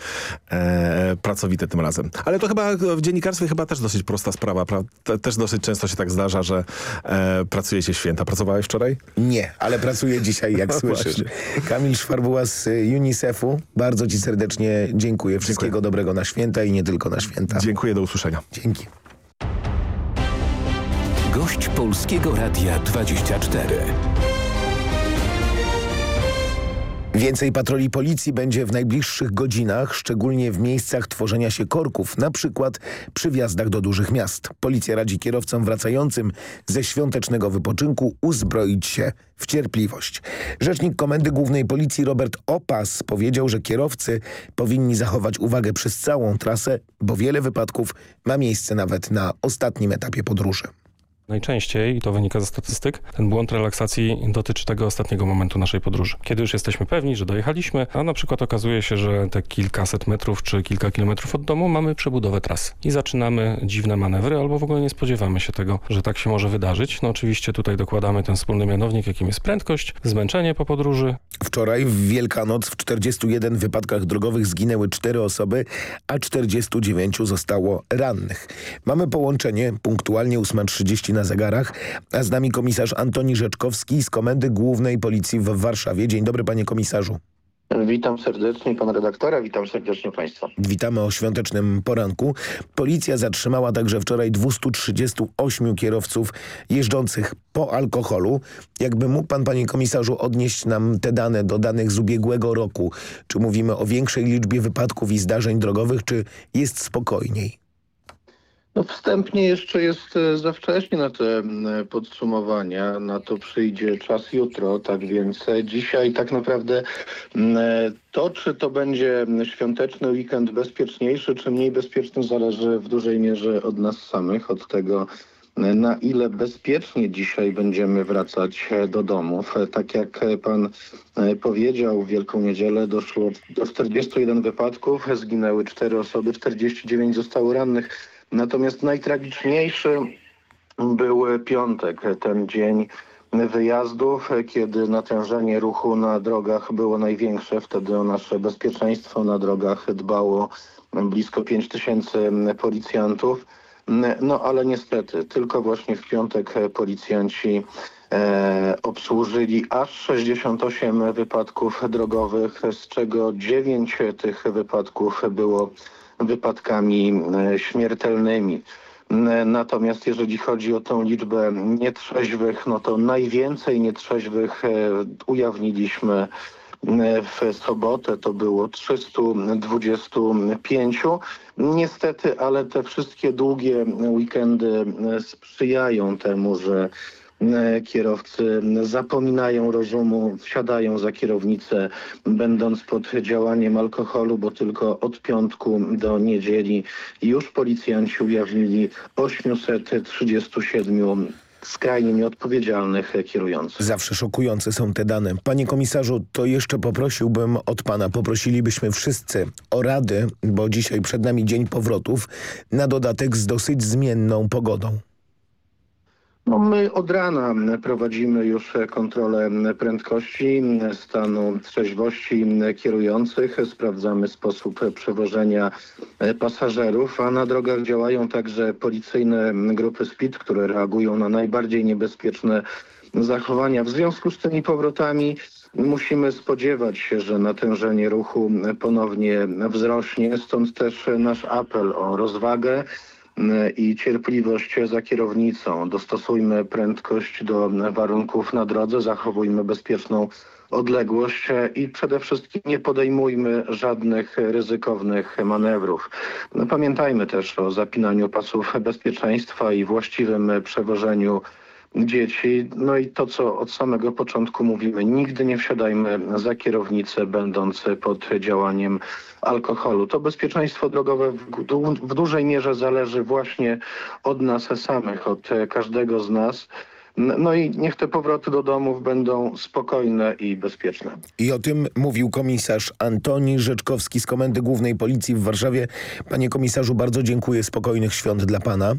[SPEAKER 10] e, pracowite tym razem. Ale to chyba w dziennikarstwie chyba też dosyć prosta sprawa. Pra, te, też dosyć często się tak zdarza, że e, pracujecie święta. Pracowałeś wczoraj?
[SPEAKER 9] Nie, ale pracuję dzisiaj, jak
[SPEAKER 10] No
[SPEAKER 9] słyszysz. Kamil Szwarbuła z y, UNICEF-u. Bardzo ci serdecznie dziękuję. Wszystkiego dobrego na święta i nie tylko na święta.
[SPEAKER 10] Dziękuję, do usłyszenia.
[SPEAKER 9] Dzięki.
[SPEAKER 1] Gość Polskiego Radia 24.
[SPEAKER 9] Więcej patroli policji będzie w najbliższych godzinach, szczególnie w miejscach tworzenia się korków, na przykład przy wjazdach do dużych miast. Policja radzi kierowcom wracającym ze świątecznego wypoczynku uzbroić się w cierpliwość. Rzecznik Komendy Głównej Policji Robert Opas powiedział, że kierowcy powinni zachować uwagę przez całą trasę, bo wiele wypadków ma miejsce nawet na ostatnim etapie podróży.
[SPEAKER 3] Najczęściej, i to wynika ze statystyk, ten błąd relaksacji dotyczy tego ostatniego momentu naszej podróży. Kiedy już jesteśmy pewni, że dojechaliśmy, a na przykład okazuje się, że te kilkaset metrów czy kilka kilometrów od domu mamy przebudowę trasy i zaczynamy dziwne manewry albo w ogóle nie spodziewamy się tego, że tak się może wydarzyć. No oczywiście tutaj dokładamy ten wspólny mianownik, jakim jest prędkość, zmęczenie po podróży.
[SPEAKER 9] Wczoraj w Wielkanoc w 41 wypadkach drogowych zginęły 4 osoby, a 49 zostało rannych. Mamy połączenie, punktualnie 8.30 na zegarach, a z nami komisarz Antoni Rzeczkowski z Komendy Głównej Policji w Warszawie. Dzień dobry panie komisarzu.
[SPEAKER 11] Witam serdecznie pana redaktora, witam serdecznie państwa.
[SPEAKER 9] Witamy o świątecznym poranku. Policja zatrzymała także wczoraj 238 kierowców jeżdżących po alkoholu. Jakby mógł pan, panie komisarzu, odnieść nam te dane do danych z ubiegłego roku? Czy mówimy o większej liczbie wypadków i zdarzeń drogowych, czy jest spokojniej?
[SPEAKER 11] No wstępnie jeszcze jest e, za wcześnie na te podsumowania, na to przyjdzie czas jutro, tak więc dzisiaj tak naprawdę e, to, czy to będzie świąteczny weekend bezpieczniejszy, czy mniej bezpieczny, zależy w dużej mierze od nas samych, od tego, e, na ile bezpiecznie dzisiaj będziemy wracać do domów. Tak jak pan powiedział, w Wielką Niedzielę doszło do 41 wypadków, zginęły 4 osoby, 49 zostało rannych. Natomiast najtragiczniejszy był piątek, ten dzień wyjazdów, kiedy natężenie ruchu na drogach było największe. Wtedy o nasze bezpieczeństwo na drogach dbało blisko 5 tysięcy policjantów. No ale niestety, tylko właśnie w piątek policjanci e, obsłużyli aż 68 wypadków drogowych, z czego 9 tych wypadków było wypadkami e, śmiertelnymi. N- Natomiast jeżeli chodzi o tą liczbę nietrzeźwych, no to najwięcej nietrzeźwych e, ujawniliśmy e, w sobotę to było 325. Niestety, ale te wszystkie długie weekendy e, sprzyjają temu, że e, kierowcy zapominają rozumu, wsiadają za kierownicę, będąc pod działaniem alkoholu, bo tylko od piątku do niedzieli już policjanci ujawnili 837 skrajnie nieodpowiedzialnych kierujących.
[SPEAKER 9] Zawsze szokujące są te dane. Panie komisarzu, to jeszcze poprosiłbym od pana, poprosilibyśmy wszyscy o rady, bo dzisiaj przed nami dzień powrotów, na dodatek z dosyć zmienną pogodą.
[SPEAKER 11] No my od rana prowadzimy już kontrolę prędkości, stanu trzeźwości kierujących, sprawdzamy sposób przewożenia pasażerów, a na drogach działają także policyjne grupy SPID, które reagują na najbardziej niebezpieczne zachowania. W związku z tymi powrotami musimy spodziewać się, że natężenie ruchu ponownie wzrośnie, stąd też nasz apel o rozwagę i cierpliwość za kierownicą. Dostosujmy prędkość do warunków na drodze, zachowujmy bezpieczną odległość i przede wszystkim nie podejmujmy żadnych ryzykownych manewrów. No, pamiętajmy też o zapinaniu pasów bezpieczeństwa i właściwym przewożeniu dzieci. No i to, co od samego początku mówimy, nigdy nie wsiadajmy za kierownicę, będąc pod działaniem alkoholu. To bezpieczeństwo drogowe w, du w dużej mierze zależy właśnie od nas samych, od każdego z nas. No i niech te powroty do domów będą spokojne i bezpieczne.
[SPEAKER 9] I o tym mówił komisarz Antoni Rzeczkowski z Komendy Głównej Policji w Warszawie. Panie komisarzu, bardzo dziękuję. Spokojnych świąt dla pana.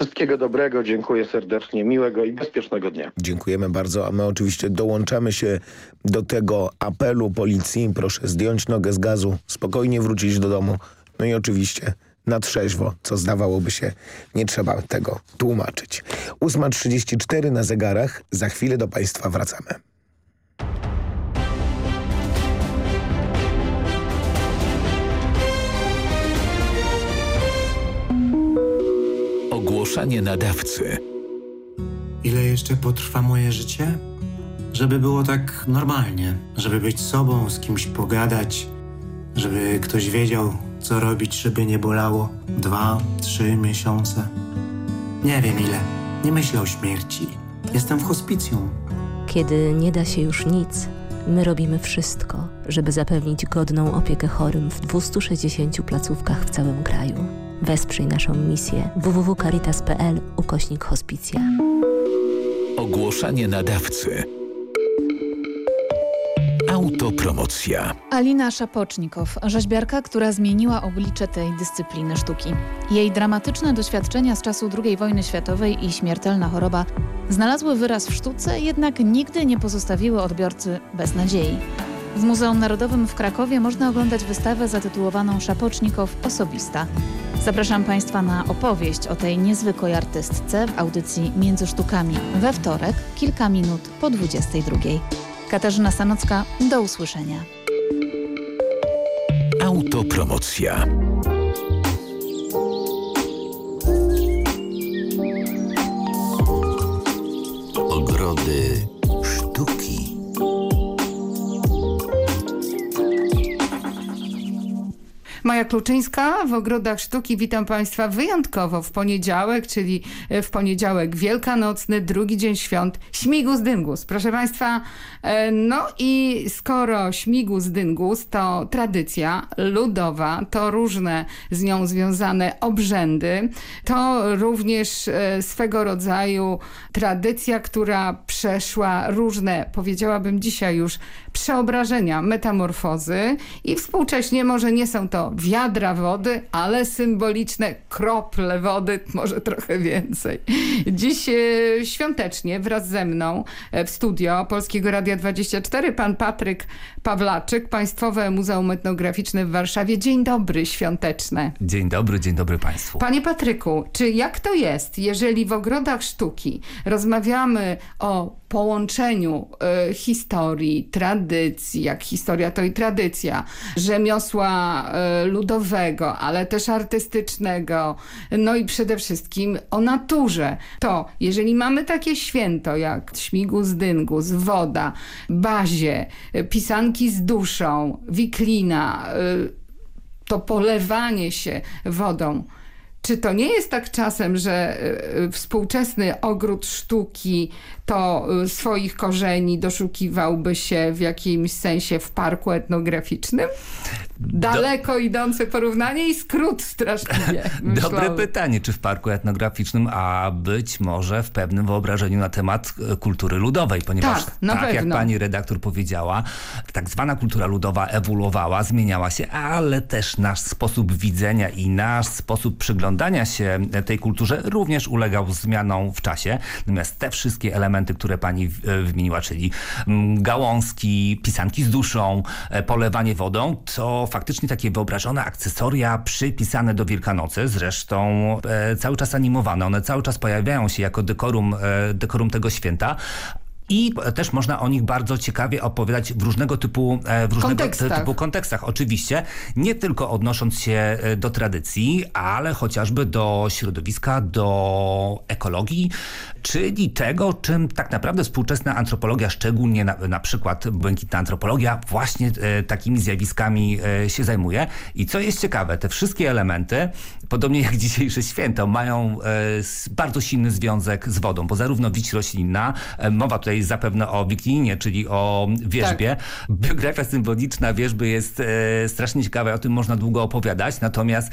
[SPEAKER 11] Wszystkiego dobrego, dziękuję serdecznie, miłego i bezpiecznego dnia.
[SPEAKER 9] Dziękujemy bardzo, a my oczywiście dołączamy się do tego apelu policji. Proszę zdjąć nogę z gazu, spokojnie wrócić do domu. No i oczywiście na trzeźwo, co zdawałoby się, nie trzeba tego tłumaczyć. 8.34 na zegarach, za chwilę do Państwa wracamy.
[SPEAKER 1] Ogłoszenie nadawcy.
[SPEAKER 12] Ile jeszcze potrwa moje życie? Żeby było tak normalnie, żeby być sobą, z kimś pogadać, żeby ktoś wiedział, co robić, żeby nie bolało dwa, trzy miesiące. Nie wiem ile. Nie myślę o śmierci. Jestem w hospicjum.
[SPEAKER 13] Kiedy nie da się już nic, my robimy wszystko, żeby zapewnić godną opiekę chorym w 260 placówkach w całym kraju. Wesprzyj naszą misję www.caritas.pl ukośnik hospicja.
[SPEAKER 1] Ogłoszenie nadawcy. Autopromocja.
[SPEAKER 14] Alina Szapocznikow, rzeźbiarka, która zmieniła oblicze tej dyscypliny sztuki. Jej dramatyczne doświadczenia z czasu II wojny światowej i śmiertelna choroba znalazły wyraz w sztuce, jednak nigdy nie pozostawiły odbiorcy bez nadziei. W Muzeum Narodowym w Krakowie można oglądać wystawę zatytułowaną Szapocznikow Osobista. Zapraszam Państwa na opowieść o tej niezwykłej artystce w audycji Między Sztukami we wtorek, kilka minut po 22. Katarzyna Sanocka, do usłyszenia.
[SPEAKER 1] Autopromocja.
[SPEAKER 15] Ogrody
[SPEAKER 16] Maja Kluczyńska w Ogrodach Sztuki. Witam Państwa wyjątkowo w poniedziałek, czyli w poniedziałek wielkanocny, drugi dzień świąt, śmigus dyngus. Proszę Państwa, e, no i skoro śmigus dyngus to tradycja ludowa, to różne z nią związane obrzędy, to również e, swego rodzaju tradycja, która przeszła różne, powiedziałabym dzisiaj już, przeobrażenia, metamorfozy i współcześnie może nie są to wiadra wody, ale symboliczne krople wody, może trochę więcej. Dziś e, świątecznie wraz ze mną e, w studio Polskiego Radia 24 pan Patryk Pawlaczyk, Państwowe Muzeum Etnograficzne w Warszawie. Dzień dobry, świąteczne.
[SPEAKER 17] Dzień dobry, dzień dobry Państwu.
[SPEAKER 16] Panie Patryku, czy jak to jest, jeżeli w ogrodach sztuki rozmawiamy o połączeniu y, historii, tradycji, jak historia to i tradycja, rzemiosła y, ludowego, ale też artystycznego, no i przede wszystkim o naturze. To, jeżeli mamy takie święto jak śmigus dyngus, woda, bazie, y, pisanki z duszą, wiklina, to polewanie się wodą, czy to nie jest tak czasem, że współczesny ogród sztuki to swoich korzeni doszukiwałby się w jakimś sensie w parku etnograficznym? Daleko Do... idące porównanie i skrót straszliwie.
[SPEAKER 17] Dobre pytanie, czy w parku etnograficznym, a być może w pewnym wyobrażeniu na temat kultury ludowej, ponieważ
[SPEAKER 16] tak,
[SPEAKER 17] tak jak pani redaktor powiedziała, tak zwana kultura ludowa ewoluowała, zmieniała się, ale też nasz sposób widzenia i nasz sposób przyglądania się tej kulturze również ulegał zmianom w czasie. Natomiast te wszystkie elementy, które pani wymieniła, czyli gałązki, pisanki z duszą, polewanie wodą, to faktycznie takie wyobrażone akcesoria przypisane do Wielkanocy, zresztą e, cały czas animowane. One cały czas pojawiają się jako dekorum, e, dekorum tego święta, i też można o nich bardzo ciekawie opowiadać w różnego typu, e, w różnego kontekstach. typu kontekstach. Oczywiście nie tylko odnosząc się e, do tradycji, ale chociażby do środowiska, do ekologii, czyli tego, czym tak naprawdę współczesna antropologia, szczególnie na, na przykład błękitna antropologia, właśnie e, takimi zjawiskami się zajmuje. I co jest ciekawe, te wszystkie elementy, podobnie jak dzisiejsze święto, mają bardzo silny związek z wodą, bo zarówno wić roślinna, mowa tutaj zapewne o Wiklinie, czyli o wierzbie. Tak. Biografia symboliczna wierzby jest e, strasznie ciekawa, o tym można długo opowiadać, natomiast e,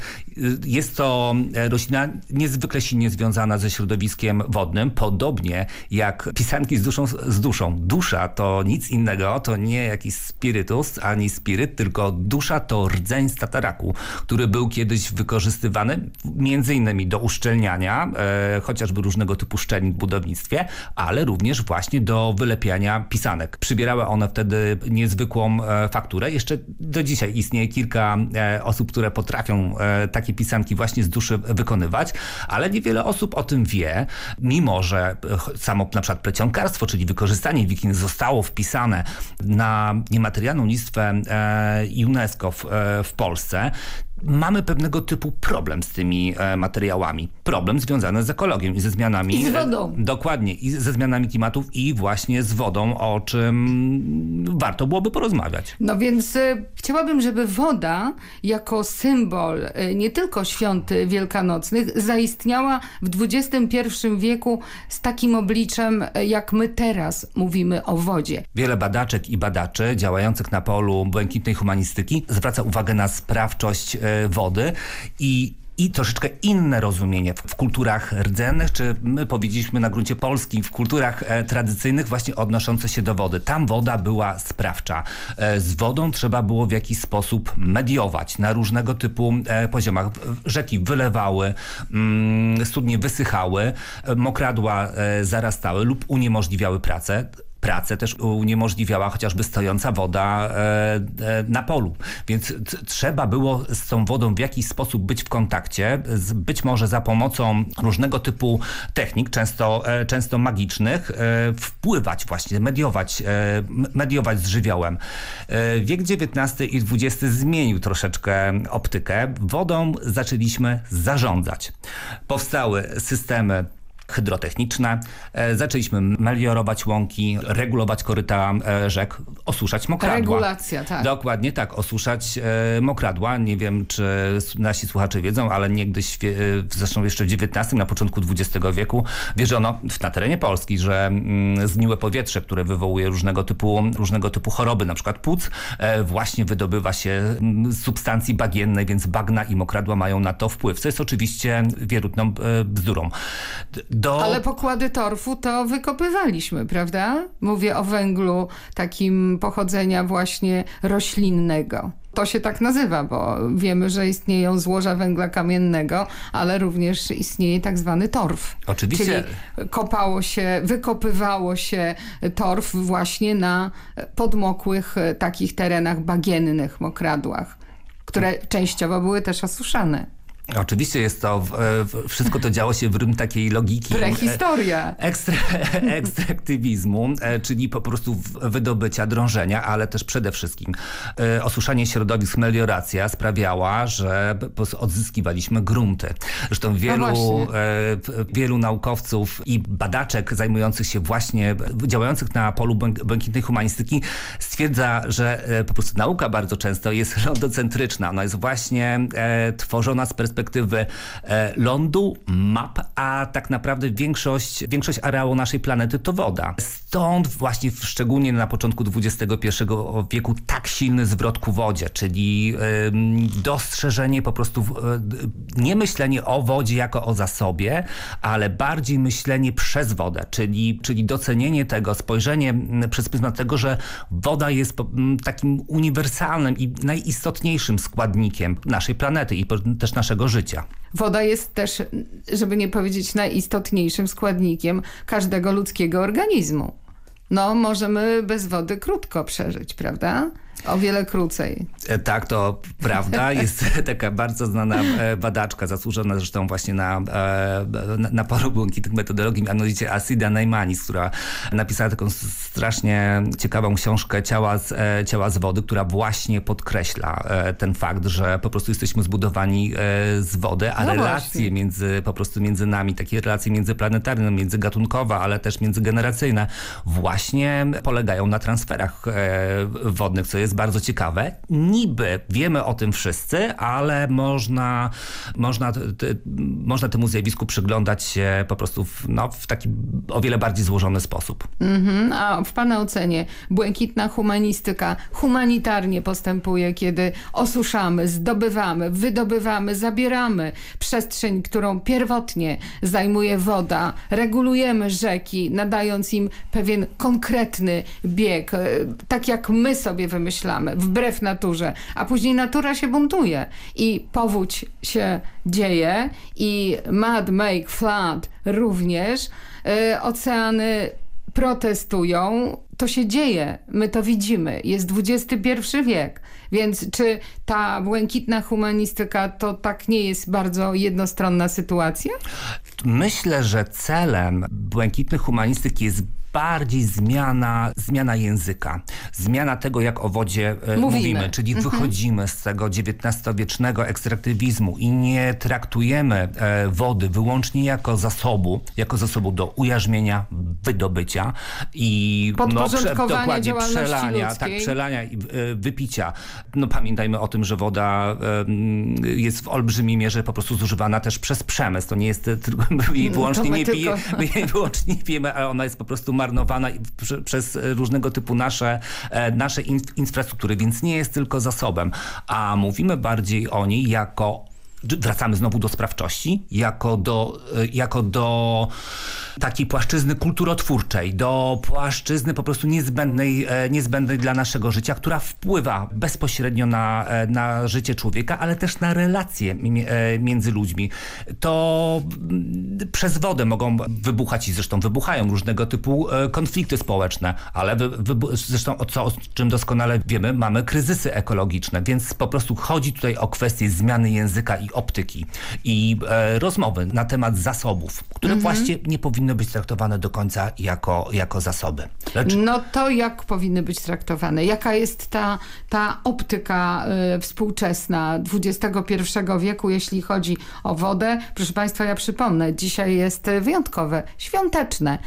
[SPEAKER 17] jest to roślina niezwykle silnie związana ze środowiskiem wodnym, podobnie jak pisanki z duszą. Z duszą. Dusza to nic innego, to nie jakiś spirytus ani spiryt, tylko dusza to rdzeń z tataraku, który był kiedyś wykorzystywany między innymi do uszczelniania, e, chociażby różnego typu szczelin w budownictwie, ale również właśnie do wylepiania pisanek. Przybierały one wtedy niezwykłą e, fakturę. Jeszcze do dzisiaj istnieje kilka e, osób, które potrafią e, takie pisanki właśnie z duszy wykonywać, ale niewiele osób o tym wie, mimo że samo na przykład plecionkarstwo, czyli wykorzystanie wikin zostało wpisane na niematerialną listwę UNESCO w, w Polsce, mamy pewnego typu problem z tymi e, materiałami. Problem związany z ekologią i ze zmianami...
[SPEAKER 16] I z wodą.
[SPEAKER 17] E, dokładnie. I ze zmianami klimatów i właśnie z wodą, o czym warto byłoby porozmawiać.
[SPEAKER 16] No więc e, chciałabym, żeby woda jako symbol e, nie tylko świąt wielkanocnych zaistniała w XXI wieku z takim obliczem, e, jak my teraz mówimy o wodzie.
[SPEAKER 17] Wiele badaczek i badaczy działających na polu błękitnej humanistyki zwraca uwagę na sprawczość e, wody i i troszeczkę inne rozumienie w, kulturach rdzennych, czy my powiedzieliśmy na gruncie polskim, w kulturach e, tradycyjnych właśnie odnoszące się do wody. Tam woda była sprawcza. E, z wodą trzeba było w jakiś sposób mediować na różnego typu e, poziomach. Rzeki wylewały, mm, studnie wysychały, e, mokradła e, zarastały lub uniemożliwiały pracę pracę też uniemożliwiała chociażby stojąca woda e, e, na polu. Więc trzeba było z tą wodą w jakiś sposób być w kontakcie, być może za pomocą różnego typu technik, często, e, często magicznych, wpływać właśnie, mediować, mediować z żywiołem. Wiek XIX i XX zmienił troszeczkę optykę. Wodą zaczęliśmy zarządzać. Powstały systemy hydrotechniczne. E, zaczęliśmy meliorować łąki, regulować koryta e, rzek, osuszać mokradła.
[SPEAKER 16] Regulacja, tak.
[SPEAKER 17] Dokładnie tak, osuszać e, mokradła. Nie wiem, czy nasi słuchacze wiedzą, ale niegdyś, zresztą jeszcze w XIX, na początku XX wieku, wierzono na terenie Polski, że mm, zgniłe powietrze, które wywołuje różnego typu, różnego typu choroby, na przykład płuc, właśnie wydobywa się z substancji bagiennej, więc bagna i mokradła mają na to wpływ, co jest oczywiście wierutną bzdurą
[SPEAKER 16] do... Ale pokłady torfu to wykopywaliśmy, prawda? Mówię o węglu takim pochodzenia właśnie roślinnego. To się tak nazywa, bo wiemy, że istnieją złoża węgla kamiennego, ale również istnieje tak zwany torf.
[SPEAKER 17] Oczywiście.
[SPEAKER 16] Czyli kopało się, wykopywało się torf właśnie na podmokłych takich terenach bagiennych, mokradłach, które częściowo były też osuszane.
[SPEAKER 17] Oczywiście jest to, wszystko to działo się w rym takiej logiki.
[SPEAKER 16] Prehistoria.
[SPEAKER 17] Ekstra, ekstraktywizmu, e, czyli po prostu wydobycia, drążenia, ale też przede wszystkim e, osuszanie środowisk, melioracja sprawiała, że odzyskiwaliśmy grunty. Zresztą no wielu, wielu naukowców i badaczek zajmujących się właśnie, działających na polu błękitnej humanistyki stwierdza, że po prostu nauka bardzo często jest lądocentryczna. Ona jest właśnie tworzona z perspektywy perspektywy e, lądu, map, a tak naprawdę większość, większość areału naszej planety to woda. Stąd właśnie szczególnie na początku XXI wieku tak silny zwrot ku wodzie, czyli dostrzeżenie po prostu, e, nie myślenie o wodzie jako o zasobie, ale bardziej myślenie przez wodę, czyli, czyli docenienie tego, spojrzenie przez pryzmat tego, że woda jest takim uniwersalnym i najistotniejszym składnikiem naszej planety i też naszego życia.
[SPEAKER 16] Woda jest też, żeby nie powiedzieć najistotniejszym składnikiem każdego ludzkiego organizmu. No, możemy bez wody krótko przeżyć, prawda? O wiele krócej.
[SPEAKER 17] E, tak, to prawda. Jest taka bardzo znana e, badaczka, zasłużona zresztą właśnie na, e, na, na paru błękitnych metodologii, mianowicie Asida Neymanis, która napisała taką strasznie ciekawą książkę Ciała z, Ciała z wody, która właśnie podkreśla ten fakt, że po prostu jesteśmy zbudowani z wody, a no relacje między, po prostu między nami, takie relacje międzyplanetarne, międzygatunkowe, ale też międzygeneracyjne właśnie polegają na transferach wodnych, co jest jest bardzo ciekawe. Niby wiemy o tym wszyscy, ale można, można, można temu zjawisku przyglądać się po prostu w, no, w taki o wiele bardziej złożony sposób.
[SPEAKER 16] Mhm. A w Pana ocenie błękitna humanistyka humanitarnie postępuje, kiedy osuszamy, zdobywamy, wydobywamy, zabieramy przestrzeń, którą pierwotnie zajmuje woda, regulujemy rzeki, nadając im pewien konkretny bieg, e, tak jak my sobie wbrew naturze, a później natura się buntuje i powódź się dzieje i mud make flood również, e, oceany protestują, to się dzieje, my to widzimy, jest XXI wiek, więc czy ta błękitna humanistyka to tak nie jest bardzo jednostronna sytuacja?
[SPEAKER 17] Myślę, że celem błękitnej humanistyki jest bardziej zmiana, zmiana języka. Zmiana tego, jak o wodzie e, mówimy, mówimy czyli mhm. wychodzimy z tego XIX-wiecznego ekstraktywizmu i nie traktujemy e, wody wyłącznie jako zasobu, jako zasobu do ujarzmienia, wydobycia i
[SPEAKER 16] no, prze, dokładnie
[SPEAKER 17] przelania, tak, przelania i e, wypicia. No pamiętajmy o tym, że woda jest w olbrzymiej mierze po prostu zużywana też przez przemysł. To nie jest tylko, my jej wyłącznie, nie, pije, my jej wyłącznie nie pijemy, ale ona jest po prostu marnowana przez różnego typu nasze, e, nasze infrastruktury, więc nie jest tylko zasobem, a mówimy bardziej o niej jako wracamy znowu do sprawczości, jako do, e, jako do takiej płaszczyzny kulturotwórczej, do płaszczyzny po prostu niezbędnej, e, niezbędnej dla naszego życia, która wpływa bezpośrednio na, e, na życie człowieka, ale też na relacje między ludźmi. To mm, przez wodę mogą wybuchać i zresztą wybuchają różnego typu konflikty społeczne, ale zresztą o, co, o czym doskonale wiemy, mamy kryzysy ekologiczne, więc po prostu chodzi tutaj o kwestię zmiany języka i optyki i e, rozmowy na temat zasobów, które mhm. właśnie nie powinny być traktowane do końca jako, jako zasoby.
[SPEAKER 16] Lecz... No to jak powinny być traktowane? Jaka jest ta, ta optyka y, współczesna XXI wieku, jeśli chodzi o wodę? Proszę Państwa, ja przypomnę, dzisiaj jest wyjątkowe, świąteczne,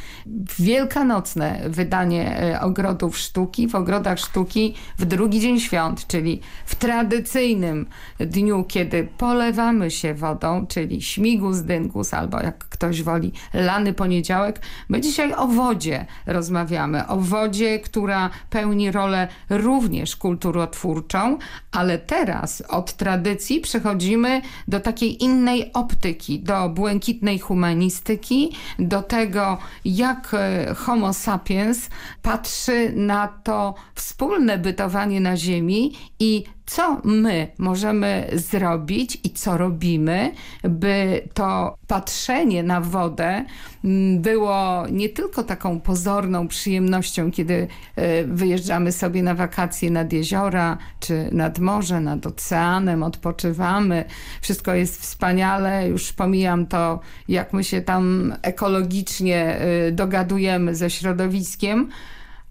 [SPEAKER 16] wielkanocne wydanie y, Ogrodów Sztuki, w Ogrodach Sztuki w drugi dzień świąt, czyli w tradycyjnym dniu, kiedy pole zalewamy się wodą, czyli śmigus, dyngus albo jak ktoś woli lany poniedziałek. My dzisiaj o wodzie rozmawiamy, o wodzie, która pełni rolę również kulturotwórczą, ale teraz od tradycji przechodzimy do takiej innej optyki, do błękitnej humanistyki, do tego jak e, homo sapiens patrzy na to wspólne bytowanie na ziemi i co my możemy zrobić i co robimy, by to patrzenie na wodę mm, było nie tylko taką pozorną przyjemnością, kiedy e, wyjeżdżamy sobie na wakacje nad jeziora, czy nad morze, nad oceanem, odpoczywamy, wszystko jest wspaniale, już pomijam to, jak my się tam ekologicznie e, dogadujemy ze środowiskiem,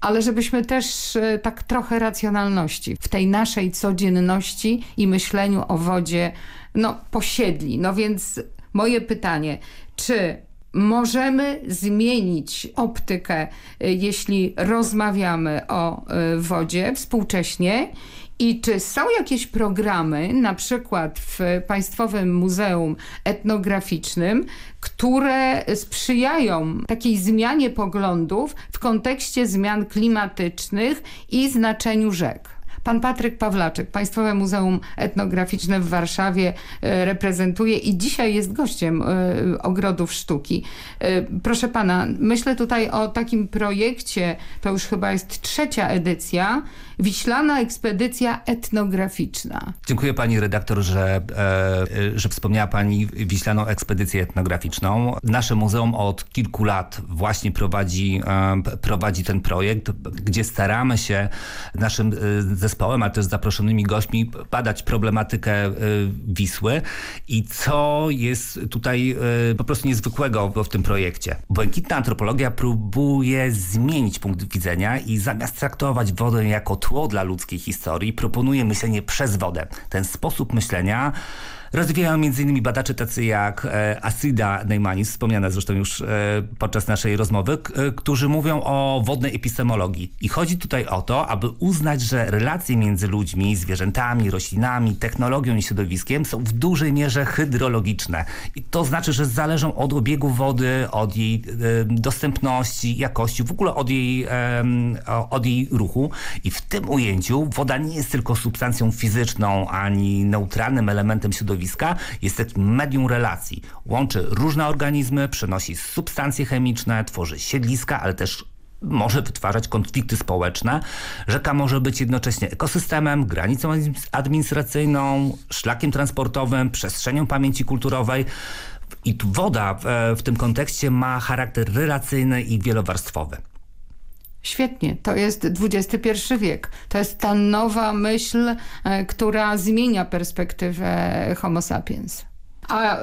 [SPEAKER 16] ale żebyśmy też e, tak trochę racjonalności w tej naszej codzienności i myśleniu o wodzie no, posiedli. No więc moje pytanie, czy możemy zmienić optykę, e, jeśli rozmawiamy o e, wodzie współcześnie i czy są jakieś programy, na przykład w Państwowym Muzeum Etnograficznym, które sprzyjają takiej zmianie poglądów w kontekście zmian klimatycznych i znaczeniu rzek? Pan Patryk Pawlaczek, Państwowe Muzeum Etnograficzne w Warszawie e, reprezentuje i dzisiaj jest gościem e, Ogrodów Sztuki. E, proszę pana, myślę tutaj o takim projekcie, to już chyba jest trzecia edycja, Wiślana Ekspedycja Etnograficzna.
[SPEAKER 17] Dziękuję pani redaktor, że, że wspomniała pani Wiślaną Ekspedycję Etnograficzną. Nasze muzeum od kilku lat właśnie prowadzi, prowadzi ten projekt, gdzie staramy się naszym zespołem, ale też zaproszonymi gośćmi badać problematykę y, Wisły i co jest tutaj y, po prostu niezwykłego w tym projekcie. Błękitna antropologia próbuje zmienić punkt widzenia i zamiast traktować wodę jako tło dla ludzkiej historii, proponuje myślenie przez wodę. Ten sposób myślenia rozwijają m.in. badacze tacy jak e, Asida Neymanis, wspomniana zresztą już e, podczas naszej rozmowy, e, którzy mówią o wodnej epistemologii. I chodzi tutaj o to, aby uznać, że relacje między ludźmi, zwierzętami, roślinami, technologią i środowiskiem są w dużej mierze hydrologiczne. I to znaczy, że zależą od obiegu wody, od jej dostępności, jakości, w ogóle od jej, od jej ruchu. I w tym ujęciu woda nie jest tylko substancją fizyczną, ani neutralnym elementem środowiska, jest takim medium relacji. Łączy różne organizmy, przenosi substancje chemiczne, tworzy siedliska, ale też może wytwarzać konflikty społeczne. Rzeka może być jednocześnie ekosystemem, granicą administracyjną, szlakiem transportowym, przestrzenią pamięci kulturowej. I woda w, w tym kontekście ma charakter relacyjny i wielowarstwowy.
[SPEAKER 16] Świetnie, to jest XXI wiek. To jest ta nowa myśl, e, która zmienia perspektywę Homo sapiens. A,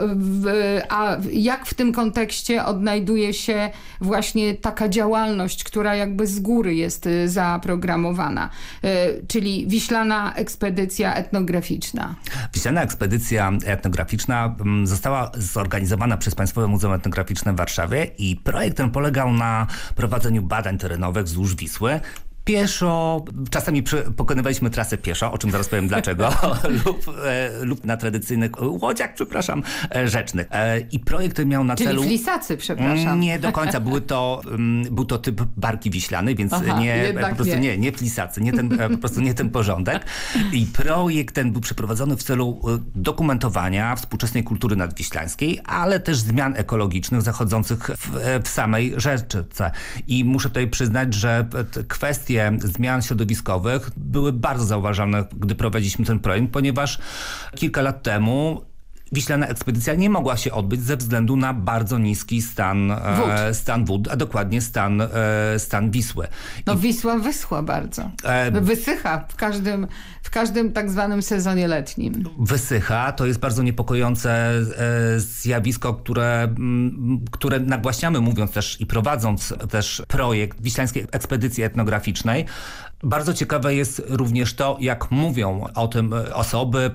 [SPEAKER 16] a jak w tym kontekście odnajduje się właśnie taka działalność, która jakby z góry jest y, zaprogramowana, y, czyli Wiślana Ekspedycja Etnograficzna?
[SPEAKER 17] Wiślana Ekspedycja Etnograficzna mm, została zorganizowana przez Państwowe Muzeum Etnograficzne w Warszawie i projekt ten polegał na prowadzeniu badań terenowych wzdłuż Wisły pieszo, czasami pokonywaliśmy trasę pieszo, o czym zaraz powiem dlaczego, lub, e, lub na tradycyjnych łodziach, przepraszam, e, rzecznych. E, I projekt ten miał na
[SPEAKER 16] Czyli
[SPEAKER 17] celu...
[SPEAKER 16] Czyli flisacy, przepraszam.
[SPEAKER 17] Nie do końca, były to, um, był to typ barki wiślanej, więc Aha, nie, po prostu nie. nie, nie flisacy, nie ten, e, po prostu nie ten porządek. I projekt ten był przeprowadzony w celu e, dokumentowania współczesnej kultury nadwiślańskiej, ale też zmian ekologicznych zachodzących w, e, w samej rzeczce. I muszę tutaj przyznać, że kwestie kwestie zmian środowiskowych były bardzo zauważalne, gdy prowadziliśmy ten projekt, ponieważ kilka lat temu Wiślana ekspedycja nie mogła się odbyć ze względu na bardzo niski stan e, wód, stan wód a dokładnie stan, e, stan Wisły.
[SPEAKER 16] No I... Wisła wyschła bardzo. E... Wysycha w każdym, w każdym tak zwanym sezonie letnim.
[SPEAKER 17] Wysycha, to jest bardzo niepokojące e, zjawisko, które, m, które nagłaśniamy mówiąc też i prowadząc też projekt Wiślańskiej Ekspedycji Etnograficznej, bardzo ciekawe jest również to, jak mówią o tym osoby.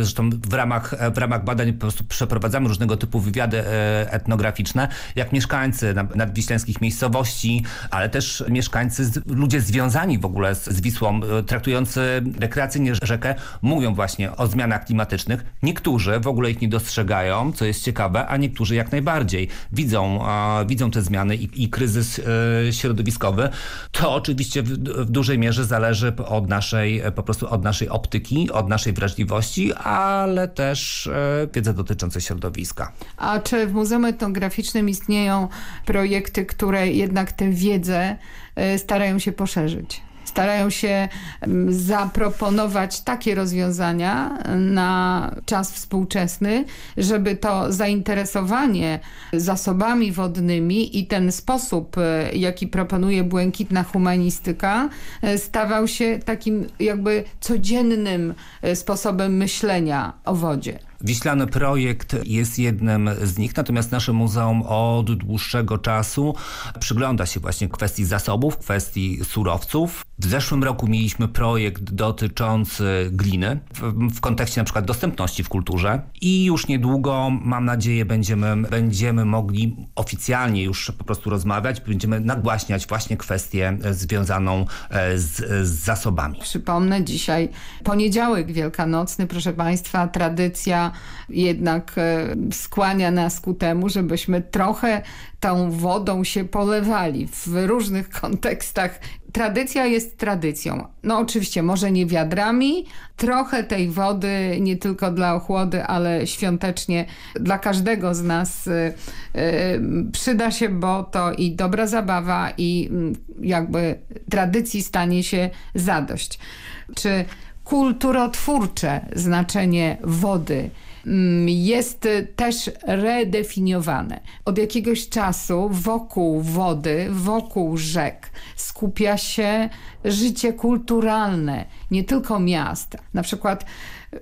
[SPEAKER 17] Zresztą w ramach, w ramach badań po prostu przeprowadzamy różnego typu wywiady etnograficzne, jak mieszkańcy nadwiślańskich miejscowości, ale też mieszkańcy, ludzie związani w ogóle z, Wisłą, traktujący rekreacyjnie rzekę, mówią właśnie o zmianach klimatycznych. Niektórzy w ogóle ich nie dostrzegają, co jest ciekawe, a niektórzy jak najbardziej widzą, widzą te zmiany i, i kryzys środowiskowy. To oczywiście w, w dużej mierze zależy od naszej, po prostu od naszej optyki, od naszej wrażliwości, ale też e, wiedzy dotyczącej środowiska.
[SPEAKER 16] A czy w Muzeum Etnograficznym istnieją projekty, które jednak tę wiedzę e, starają się poszerzyć? starają się zaproponować takie rozwiązania na czas współczesny, żeby to zainteresowanie zasobami wodnymi i ten sposób, e, jaki proponuje błękitna humanistyka, stawał się takim jakby codziennym sposobem myślenia o wodzie.
[SPEAKER 17] Wiślany projekt jest jednym z nich, natomiast nasze muzeum od dłuższego czasu przygląda się właśnie kwestii zasobów, kwestii surowców. W zeszłym roku mieliśmy projekt dotyczący gliny w, w kontekście na przykład dostępności w kulturze i już niedługo, mam nadzieję, będziemy, będziemy mogli oficjalnie już po prostu rozmawiać, będziemy nagłaśniać właśnie kwestię związaną e, z, z zasobami.
[SPEAKER 16] Przypomnę, dzisiaj poniedziałek wielkanocny, proszę Państwa, tradycja jednak e, skłania nas ku temu, żebyśmy trochę tą wodą się polewali w różnych kontekstach. Tradycja jest tradycją. No oczywiście, może nie wiadrami, trochę tej wody nie tylko dla ochłody, ale świątecznie dla każdego z nas y, y, przyda się, bo to i dobra zabawa i y, jakby tradycji stanie się zadość. Czy kulturotwórcze znaczenie wody mm, jest też redefiniowane. Od jakiegoś czasu wokół wody, wokół rzek skupia się życie kulturalne, nie tylko miast. Na przykład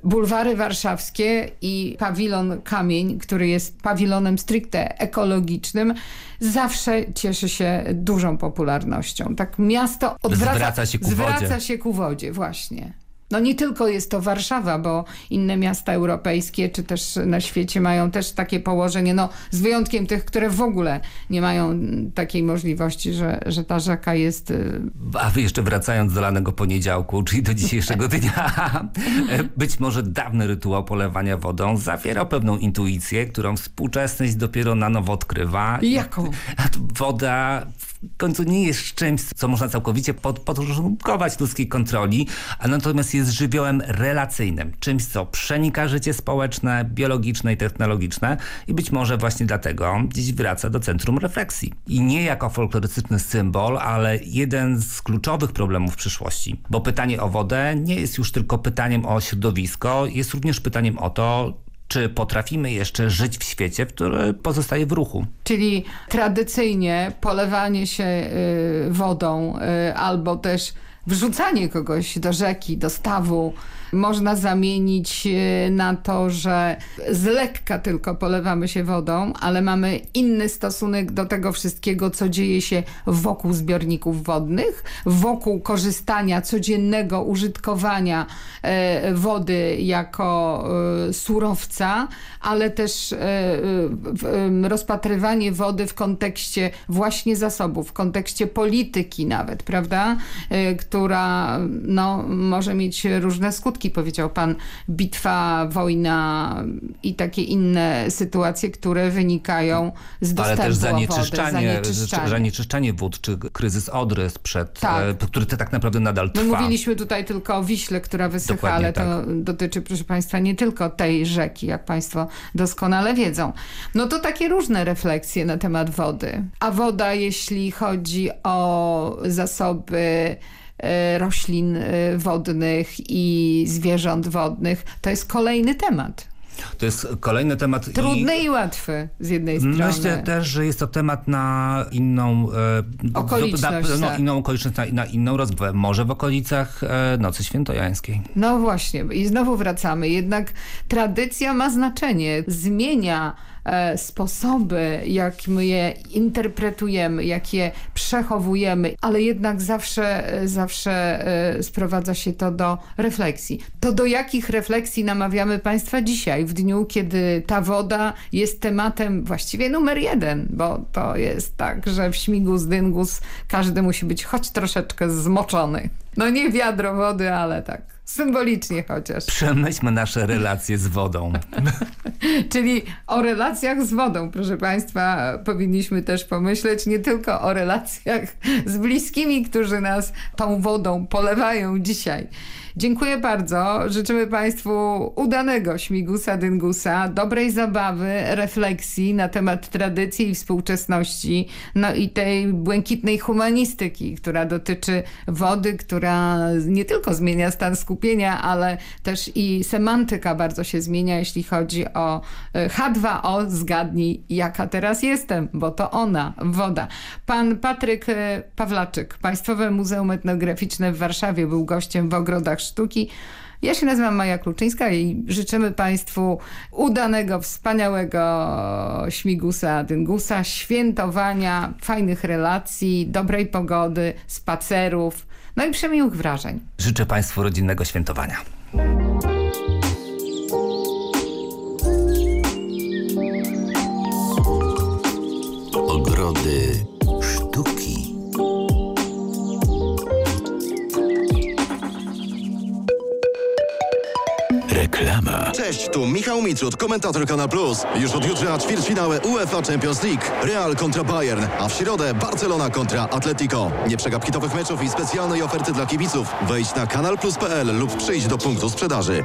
[SPEAKER 16] bulwary warszawskie i pawilon Kamień, który jest pawilonem stricte ekologicznym, zawsze cieszy się dużą popularnością. Tak miasto odwraca,
[SPEAKER 17] zwraca się ku
[SPEAKER 16] zwraca
[SPEAKER 17] wodzie.
[SPEAKER 16] się ku wodzie, właśnie. No nie tylko jest to Warszawa, bo inne miasta europejskie czy też na świecie mają też takie położenie, no z wyjątkiem tych, które w ogóle nie mają takiej możliwości, że, że ta rzeka jest... Y,
[SPEAKER 17] A wy jeszcze wracając do lanego poniedziałku, czyli do dzisiejszego dnia, być może dawny rytuał polewania wodą zawierał pewną intuicję, którą współczesność dopiero na nowo odkrywa.
[SPEAKER 16] Jaką?
[SPEAKER 17] Woda w końcu nie jest czymś, co można całkowicie pod, podporządkować ludzkiej kontroli, a natomiast jest żywiołem relacyjnym, czymś, co przenika życie społeczne, biologiczne i technologiczne i być może właśnie dlatego dziś wraca do centrum refleksji. I nie jako folklorystyczny symbol, ale jeden z kluczowych problemów przyszłości. Bo pytanie o wodę nie jest już tylko pytaniem o środowisko, jest również pytaniem o to, czy potrafimy jeszcze żyć w świecie, który pozostaje w ruchu.
[SPEAKER 16] Czyli tradycyjnie polewanie się y, wodą y, albo też wrzucanie kogoś do rzeki, do stawu, można zamienić e, na to, że z lekka tylko polewamy się wodą, ale mamy inny stosunek do tego wszystkiego, co dzieje się wokół zbiorników wodnych, wokół korzystania, codziennego użytkowania e, wody jako e, surowca, ale też rozpatrywanie wody w kontekście właśnie zasobów, w kontekście polityki nawet, prawda, która no, może mieć różne skutki powiedział pan, bitwa, wojna i takie inne sytuacje, które wynikają z dostępu
[SPEAKER 17] Ale też
[SPEAKER 16] zanieczyszczanie,
[SPEAKER 17] wody, zanieczyszczanie. zanieczyszczanie wód, czy kryzys Odry sprzed, tak. e, który tak naprawdę nadal trwa.
[SPEAKER 16] My mówiliśmy tutaj tylko o Wiśle, która wysycha, Dokładnie ale tak. to dotyczy, proszę państwa, nie tylko tej rzeki, jak państwo doskonale wiedzą. No to takie różne refleksje na temat wody. A woda, jeśli chodzi o zasoby roślin e, wodnych i zwierząt wodnych. To jest kolejny temat.
[SPEAKER 17] To jest kolejny temat.
[SPEAKER 16] Trudny i, i łatwy z jednej strony.
[SPEAKER 17] Myślę też, że jest to temat na inną
[SPEAKER 16] e, okoliczność.
[SPEAKER 17] Na, no, inną okoliczność, na, na, inną rozmowę. Może w okolicach e, Nocy Świętojańskiej.
[SPEAKER 16] No właśnie. I znowu wracamy. Jednak tradycja ma znaczenie. Zmienia E, sposoby, jak my je interpretujemy, jak je przechowujemy, ale jednak zawsze, e, zawsze e, sprowadza się to do refleksji. To do jakich refleksji namawiamy Państwa dzisiaj, w dniu, kiedy ta woda jest tematem właściwie numer jeden, bo to jest tak, że w śmigu z dyngus każdy musi być choć troszeczkę zmoczony. No nie wiadro wody, ale tak Symbolicznie chociaż.
[SPEAKER 17] Przemyślmy nasze relacje z wodą.
[SPEAKER 16] Czyli o relacjach z wodą, proszę Państwa, powinniśmy też pomyśleć nie tylko o relacjach z bliskimi, którzy nas tą wodą polewają dzisiaj. Dziękuję bardzo. Życzymy Państwu udanego śmigusa dyngusa, dobrej zabawy, refleksji na temat tradycji i współczesności, no i tej błękitnej humanistyki, która dotyczy wody, która nie tylko zmienia stan skupienia, ale też i semantyka bardzo się zmienia, jeśli chodzi o e, H2O. Zgadnij, jaka teraz jestem, bo to ona, woda. Pan Patryk e, Pawlaczyk, Państwowe Muzeum Etnograficzne w Warszawie był gościem w Ogrodach Sztuki. Ja się nazywam Maja Kluczyńska i życzymy Państwu udanego, wspaniałego śmigusa, dyngusa, świętowania, fajnych relacji, dobrej pogody, spacerów, no i przemiłych wrażeń.
[SPEAKER 17] Życzę Państwu rodzinnego świętowania.
[SPEAKER 15] Ogrody
[SPEAKER 1] Reklama.
[SPEAKER 18] Cześć, tu Michał Mitrud, komentator Kanal Plus. Już od jutra ćwierćfinały UEFA Champions League. Real kontra Bayern, a w środę Barcelona kontra Atletico. Nie przegap hitowych meczów i specjalnej oferty dla kibiców. Wejdź na kanalplus.pl lub przyjdź do punktu sprzedaży.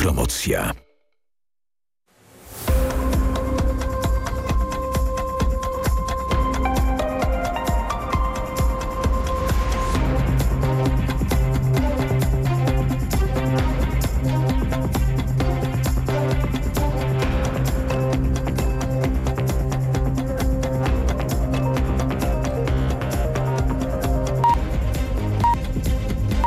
[SPEAKER 1] Autopromocja.